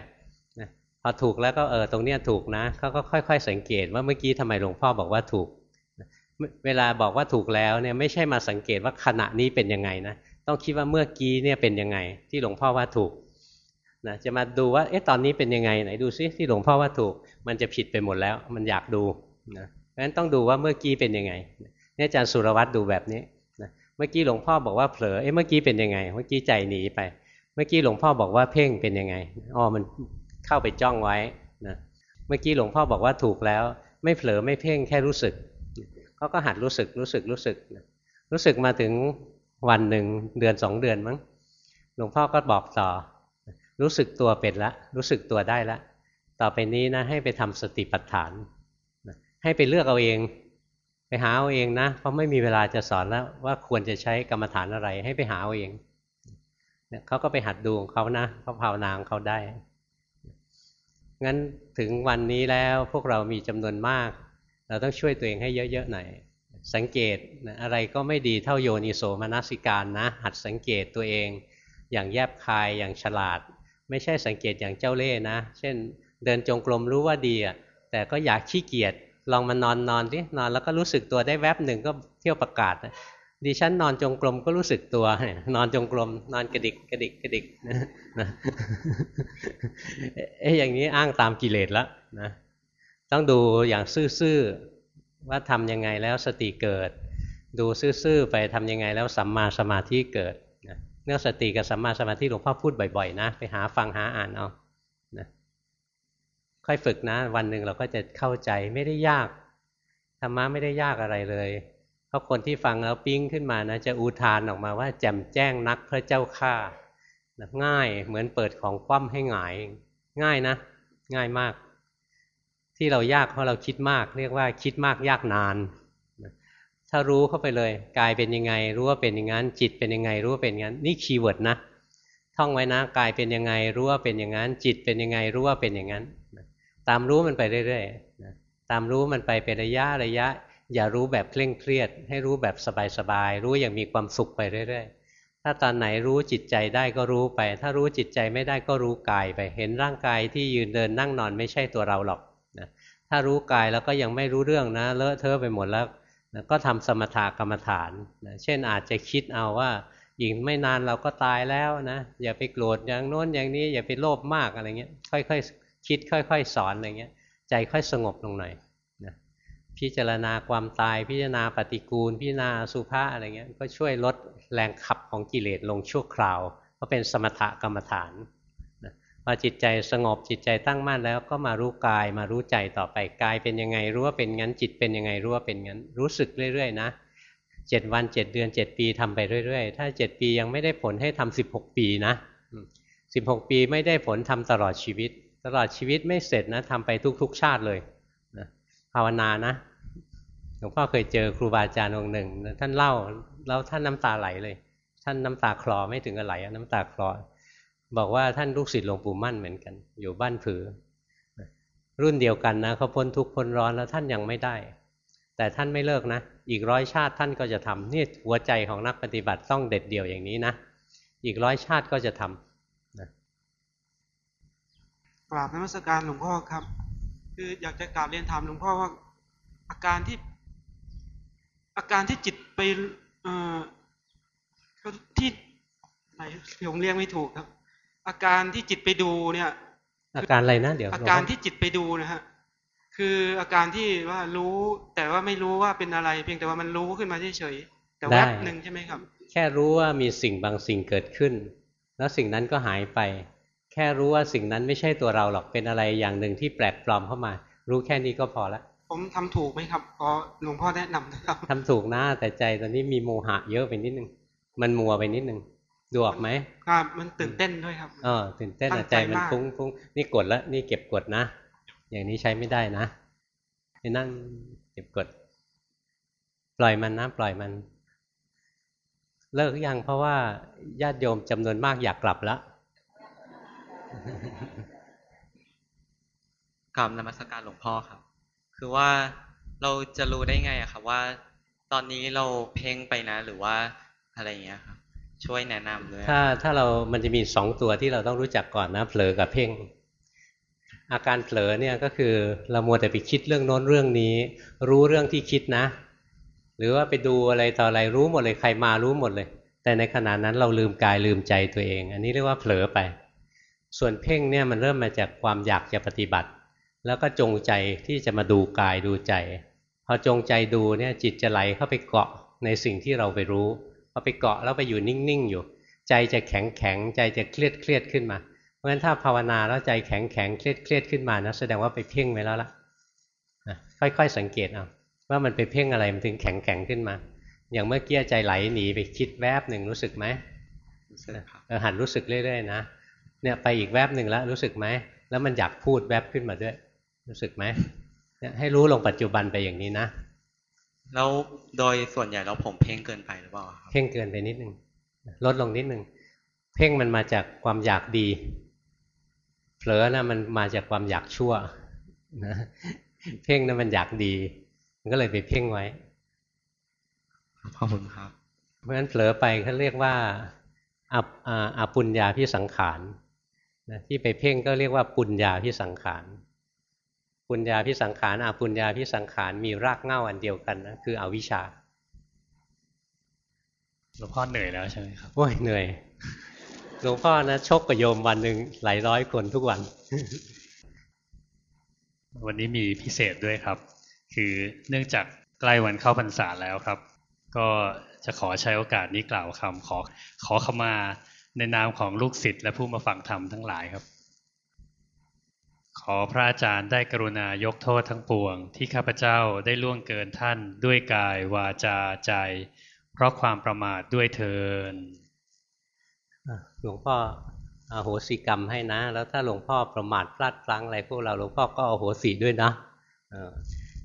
[SPEAKER 1] นะพอถูกแล้วก็เออตรงเนี้ยถูกนะเขาก็ค่อย ๆ สังเกตว่าเมื่อกี้ทำไมหลวงพ่อบอกว่าถูก เวลาบอกว่าถูกแล้วเนี่ยไม่ใช่มาสังเกตว่าขณะนี้เป็นยังไงนะต้องคิดว่าเมื่อกี้เนี่ยเป็นยังไง ที่หลวงพ่อว่าถูกนะจะมาดูว่าเอ๊ะตอนนี้เป็นยังไงไหนดูซิที่หลวงพ่อว่าถูก มันจะผิดไปหมดแล้ว มันอยากดูนะเพราะฉะนั้นต้องดูว่าเมื่อกี้เป็นยังไงเนี่ยอาจารย์สุรวัตรดูแบบนี้นะเมื่อกี้หลวงพ่อบอกว่าเผลอเอ๊ะเมื่อกี้เป็นยังไง เมื่อกี้ใจหนีไป เมื่อกี้หลวงพ่อบอกว่าเพ่งเป็นยังไงอ๋อมันเข้าไปจ้องไว้นะเมื่อกี้หลวงพ่อบอกว่าถูกแล้ว ไม่เผลอไม่เพ่งแค่รู้สึกเขาก็หัดรู้สึกรู้สึกรู้สึกรู้สึกมาถึงวันหนึ่งเดือนสองเดือนมั้งหลวงพ่อก็บอกต่อ รู้สึกตัวเป็นละ รู้สึกตัวได้ละ ต่อไปนี้นะ ให้ไปทำสติปัฏฐาน ให้ไปเลือกเอาเอง ไปหาเอาเองนะ เพราะไม่มีเวลาจะสอนแล้วว่าควรจะใช้กรรมฐานอะไร ให้ไปหาเอาเอง เขาก็ไปหัดดูของเขานะเขาภาวนางเขาได้ งั้นถึงวันนี้แล้วพวกเรามีจำนวนมาก เราต้องช่วยตัวเองให้เยอะๆหน่อยสังเกตอะไรก็ไม่ดีเท่าโยนิโสมนสิการนะ หัดสังเกตตัวเอง อย่างแยบคายอย่างฉลาด ไม่ใช่สังเกตอย่างเจ้าเล่ห์นะ เช่น เดินจงกรมรู้ว่าดีอะแต่ก็อยากขี้เกียจลองมานอนนอนดินอนแล้วก็รู้สึกตัวได้แวบหนึ่งก็เที่ยวประกาศ ดิฉันนอนจงกรมก็รู้สึกตัวนอนจงกรมนอนกระดิกกระดิกกระดิกนะเอ๊ะอย่างนี้อ้างตามกิเลสแล้วนะต้องดูอย่างซื่อๆว่าทำยังไงแล้วสติเกิด ดูซื่อๆไปทำยังไงแล้วสัมมาสมาธิเกิดเรื่องสติกับสัมมาสมาธิหลวงพ่อพูดบ่อยๆนะไปหาฟังหาอ่านเอานะค่อยฝึกนะ วันหนึ่งเราก็จะเข้าใจไม่ได้ยากธรรมะไม่ได้ยากอะไรเลย ราะคนที่ฟังแล้วปิ้งขึ้นมานะจะอุทานออกมาว่าแจ่มแจ้งนักพระเจ้าข้าง่ายเหมือนเปิดของคว่ำให้หงาย ง่ายนะ ง่ายมาก ที่เรายากเพราะเราคิดมาก เรียกว่าคิดมากยากนาน ถ้ารู้เข้าไปเลยกายเป็นยังไง รู้ว่าเป็นอย่างนั้น จิตเป็นยังไง รู้ว่าเป็นอย่างนั้น นี่คีย์เวิร์ดนะท่องไว้นะกายเป็นยังไง รู้ว่าเป็นอย่างนั้น จิตเป็นยังไง รู้ว่าเป็นอย่างนั้น ตามรู้มันไปเรื่อยๆตามรู้มันไปเป็นระยะระยะ อย่ารู้แบบเคร่งเครียด ให้รู้แบบสบายๆรู้อย่างมีความสุขไปเรื่อยๆ ถ้าตอนไหนรู้จิตใจได้ก็รู้ไป ถ้ารู้จิตใจไม่ได้ก็รู้กายไป เห็นร่างกายที่ยืนเดินนั่งนอนไม่ใช่ตัวเราหรอกนะถ้ารู้กายแล้วก็ยังไม่รู้เรื่องนะเลอะเทอะไปหมดแล้วนะก็ทำสมถกรรมฐานนะเช่นอาจจะคิดเอาว่าอีกไม่นานเราก็ตายแล้วนะอย่าไปโกรธอย่างโน้นอย่างนี้อย่าไปโลภมากอะไรเงี้ยค่อยๆคิดค่อย ๆ สอนอะไรเงี้ยใจค่อยสงบลงหน่อย พิจารณาความตาย พิจารณาปฏิกูล พิจารณาสุภาอะไรเงี้ยก็ช่วยลดแรงขับของกิเลสลงชั่วคราว ก็เป็นสมถกรรมฐานพอจิตใจสงบจิตใจตั้งมั่นแล้วก็มารู้กายมารู้ใจต่อไปกายเป็นยังไงรู้ว่าเป็นงั้นจิตเป็นยังไงรู้ว่าเป็นงั้นรู้สึกเรื่อยๆนะเจ็ดวันเจ็ดเดือนเจ็ดปีทำไปเรื่อยๆ ถ้าเจ็ดปียังไม่ได้ผลให้ทำสิบหกปีนะสิบหกปีไม่ได้ผลทำตลอดชีวิต ตลอดชีวิตไม่เสร็จนะทำไปทุก ๆ ชาติเลยภาวนานะ หลวงพ่อเคยเจอครูบาอาจารย์องค์หนึ่ง ท่านเล่าแล้วท่านน้ำตาไหลเลย ท่านน้ำตาคลอไม่ถึงกับไหลน้ำตาคลอ บอกว่าท่านลูกศิษย์หลวงปู่มั่นเหมือนกัน อยู่บ้านผือ รุ่นเดียวกันนะเขาพ้นทุกข์พ้นร้อนแล้วท่านยังไม่ได้ แต่ท่านไม่เลิกนะ อีกร้อยชาติท่านก็จะทำนี่หัวใจของนักปฏิบัติต้องเด็ดเดี่ยวอย่างนี้นะอีกร้อยชาติก็จะทำนะ
[SPEAKER 16] กราบนมัสการหลวงพ่อครับ คืออยากจะกราบเรียนถามหลวงพ่อว่าอาการที่ อาการที่จิตไปเอ่อที่ไหนผมเรียกไม่ถูกครับ อาการที่จิตไปดูเนี่ย
[SPEAKER 1] อาการอะไรนะเดี๋ยว
[SPEAKER 16] อาการที่จิตไปดูนะฮะคืออาการที่ว่ารู้แต่ว่าไม่รู้ว่าเป็นอะไร เพียงแต่ว่ามันรู้ขึ้นมาเฉยๆแต่แวบหนึ่งใช่ไหมครับ
[SPEAKER 1] แค่รู้ว่ามีสิ่งบางสิ่งเกิดขึ้น แล้วสิ่งนั้นก็หายไป แค่รู้ว่าสิ่งนั้นไม่ใช่ตัวเราหรอกเป็นอะไรอย่างหนึ่งที่แปลกปลอมเข้ามา รู้แค่นี้ก็พอละ
[SPEAKER 16] ผมทำถูกไหมครับขอหลวงพ่อแนะนำนะครับ
[SPEAKER 1] ทำถูกนะแต่ใจตอนนี้มีโมหะเยอะไปนิดนึง มันมัวไปนิดนึงดูออกไหม
[SPEAKER 16] ครับมันตื่นเต้นด้วยครับ
[SPEAKER 1] อ๋อตื่นเต้นใจมันฟุ้งฟุ้งนี่กดแล้วนี่เก็บกดนะ อย่างนี้ใช้ไม่ได้นะไปนั่งเก็บกด ปล่อยมันนะปล่อยมัน เลิกยังเพราะว่าญาติโยมจำนวนมากอยากกลับแล้ว
[SPEAKER 17] กราบนมัสการหลวงพ่อครับ คือว่าเราจะรู้ได้ไงอะครับว่า ตอนนี้เราเพ่งไปนะ หรือว่าอะไรเงี้ยครับช่วยแนะนำด้วย
[SPEAKER 1] ถ้าถ้าเรามันจะมีสองตัวที่เราต้องรู้จักก่อนนะเผลอกับเพ่งอาการเผลอเนี่ยก็คือเรามัวแต่ไปคิดเรื่องโน้นเรื่องนี้ รู้เรื่องที่คิดนะ หรือว่าไปดูอะไรต่ออะไรรู้หมดเลยใครมารู้หมดเลย แต่ในขณะนั้นเราลืมกายลืมใจตัวเอง อันนี้เรียกว่าเผลอไป ส่วนเพ่งเนี่ยมันเริ่มมาจากความอยากจะปฏิบัติ แล้วก็จงใจที่จะมาดูกายดูใจ พอจงใจดูเนี่ยจิตจะไหลเข้าไปเกาะในสิ่งที่เราไปรู้พอไปเกาะแล้วไปอยู่นิ่งๆอยู่ ใจจะแข็งแข็งใจจะเครียดเครียดขึ้นมา เพราะฉะนั้นถ้าภาวนาแล้วใจแข็งแข็งเครียดเครียดขึ้นมานะแสดงว่าไปเพ่งไว้แล้วล่ะค่อยๆสังเกตเอาว่ามันไปเพ่งอะไรมันถึงแข็งแข็งขึ้นมา อย่างเมื่อกี้ใจไหลหนีไปคิดแวบหนึ่งรู้สึกไหมรู้สึกครับหันรู้สึกเรื่อยๆนะเนี่ยไปอีกแวบหนึ่งแล้วรู้สึกไหมแล้วมันอยากพูดแวบขึ้นมาด้วย รู้สึกไหมเนี่ยให้รู้ลงปัจจุบันไปอย่างนี้นะ
[SPEAKER 17] แล้วโดยส่วนใหญ่แล้วผมเพ่งเกินไปหรือเปล่า
[SPEAKER 1] เพ่งเกินไปนิดนึงลดลงนิดนึงเพ่งมันมาจากความอยากดีเผลอนะมันมาจากความอยากชั่วนะเพ่งนะมันอยากดี มันก็เลยไปเพ่งไว้
[SPEAKER 17] ขอบคุณครับ
[SPEAKER 1] เพราะฉะนั้นเผลอไปเขาเรียกว่าอาอาปุญญาพิสังขารนะที่ไปเพ่งก็เรียกว่าปุญญาพิสังขาร ปุญญาพิสังขารอาปุญญาพิสังขารมีรากเหง้าอันเดียวกันนะคืออวิชชา
[SPEAKER 18] หลวงพ่อเหนื่อยแล้วใช่ไหมครับ
[SPEAKER 1] โอ้ยเหนื่อยหลวงพ่อนะชกกับโยมวันหนึ่งหลายร้อยคนทุกวัน
[SPEAKER 18] วันนี้มีพิเศษด้วยครับ คือเนื่องจากใกล้วันเข้าพรรษาแล้วครับ ก็จะขอใช้โอกาสนี้กล่าวคำขอขอขมาในนามของลูกศิษย์และผู้มาฟังธรรมทั้งหลายครับ ขอพระอาจารย์ได้กรุณายกโทษทั้งปวง ที่ข้าพเจ้าได้ล่วงเกินท่านด้วยกายวาจาใจ เพราะความประมาทด้วยเทิน
[SPEAKER 1] หลวงพ่ออาโหสิกรรมให้นะ แล้วถ้าหลวงพ่อประมาทพลาดพลั้งอะไรพวกเราหลวงพ่อก็อาโหสิด้วยนะ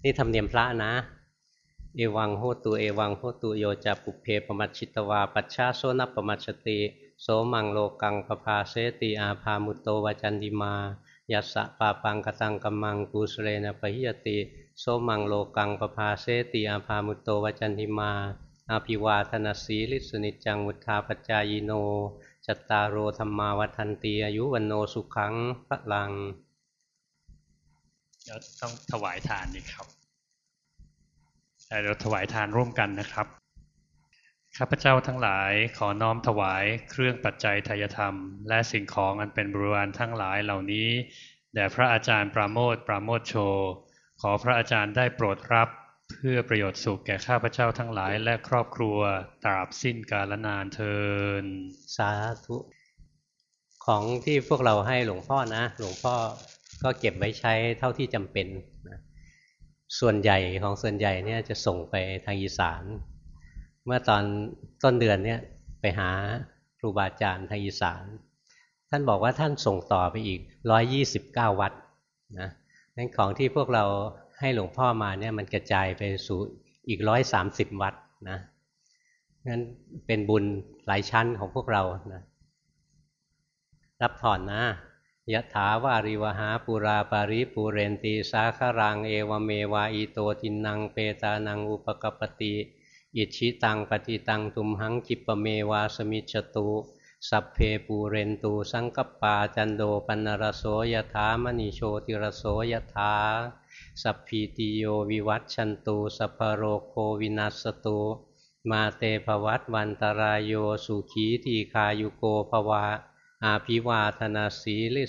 [SPEAKER 1] นี่ทำเนียมพระนะ เอวังโหตุเอวังโหตุโยจะปุเพปมัชชิตวา ปัชชาโซนปมัชติ โสมังโลกังปภาเสติอาภามุตโตวจันดิมา ยัสสะปาปังกตังกัมมังกุสเรนะปะหิยติ โสมังโลกังปภาเสติอาภามุตโตวจันติมาอาภิวาธนาสีลิสนิจังมุทาปจายโนจัตตารโอธรรมาวัฒนตีอายุวันโนสุขังพระลัง
[SPEAKER 18] เดี๋ยวต้องถวายทานนี่ครับเดี๋ยวถวายทานร่วมกันนะครับ ข้าพเจ้าทั้งหลายขอน้อมถวายเครื่องปัจจัยทายธรรม และสิ่งของอันเป็นบริวารทั้งหลายเหล่านี้แด่พระอาจารย์ปราโมทปราโมทโช ขอพระอาจารย์ได้โปรดรับ เพื่อประโยชน์สุขแก่ข้าพเจ้าทั้งหลายและครอบครัวตราบสิ้นกาลนานเทิน
[SPEAKER 1] สาธุของที่พวกเราให้หลวงพ่อนะ หลวงพ่อก็เก็บไว้ใช้เท่าที่จำเป็นนะส่วนใหญ่ของส่วนใหญ่เนี่ยจะส่งไปทางอีสาน มื่อตอนต้นเดือนเนี่ยไปหาครูบาอาจารย์ทางอีสาน ท่านบอกว่าท่านส่งต่อไปอีกร้อยยี่สิบเก้าวัดนะนั้นของที่พวกเราให้หลวงพ่อมาเนี่ยมันกระจายไปสู่อีกร้อยสามสิบวัดนะนั้นเป็นบุญหลายชั้นของพวกเรานะรับถอนนะยะถาวาริวหาปุราปาริปูเรนตีสาคารังเอวเมวาอิโตตินังเปตานังอุปกปติ อิจฉิตังปัตถิตังตุมหัง ขิปปะเมวะ สะมิชฌะตุสัพเพปูเรนตุ สังกัปปาจันโท ปัณณะระโส ยะถา มะณิ โชติระโส ยะถาสัพพีติโยวิวัชชันตุ สัพพะโรโควินัสสะตุ มาเต ภะวัตวันตะราโยสุขีทีฆายุโก ภะวะอะภิวาทะนะสีลิ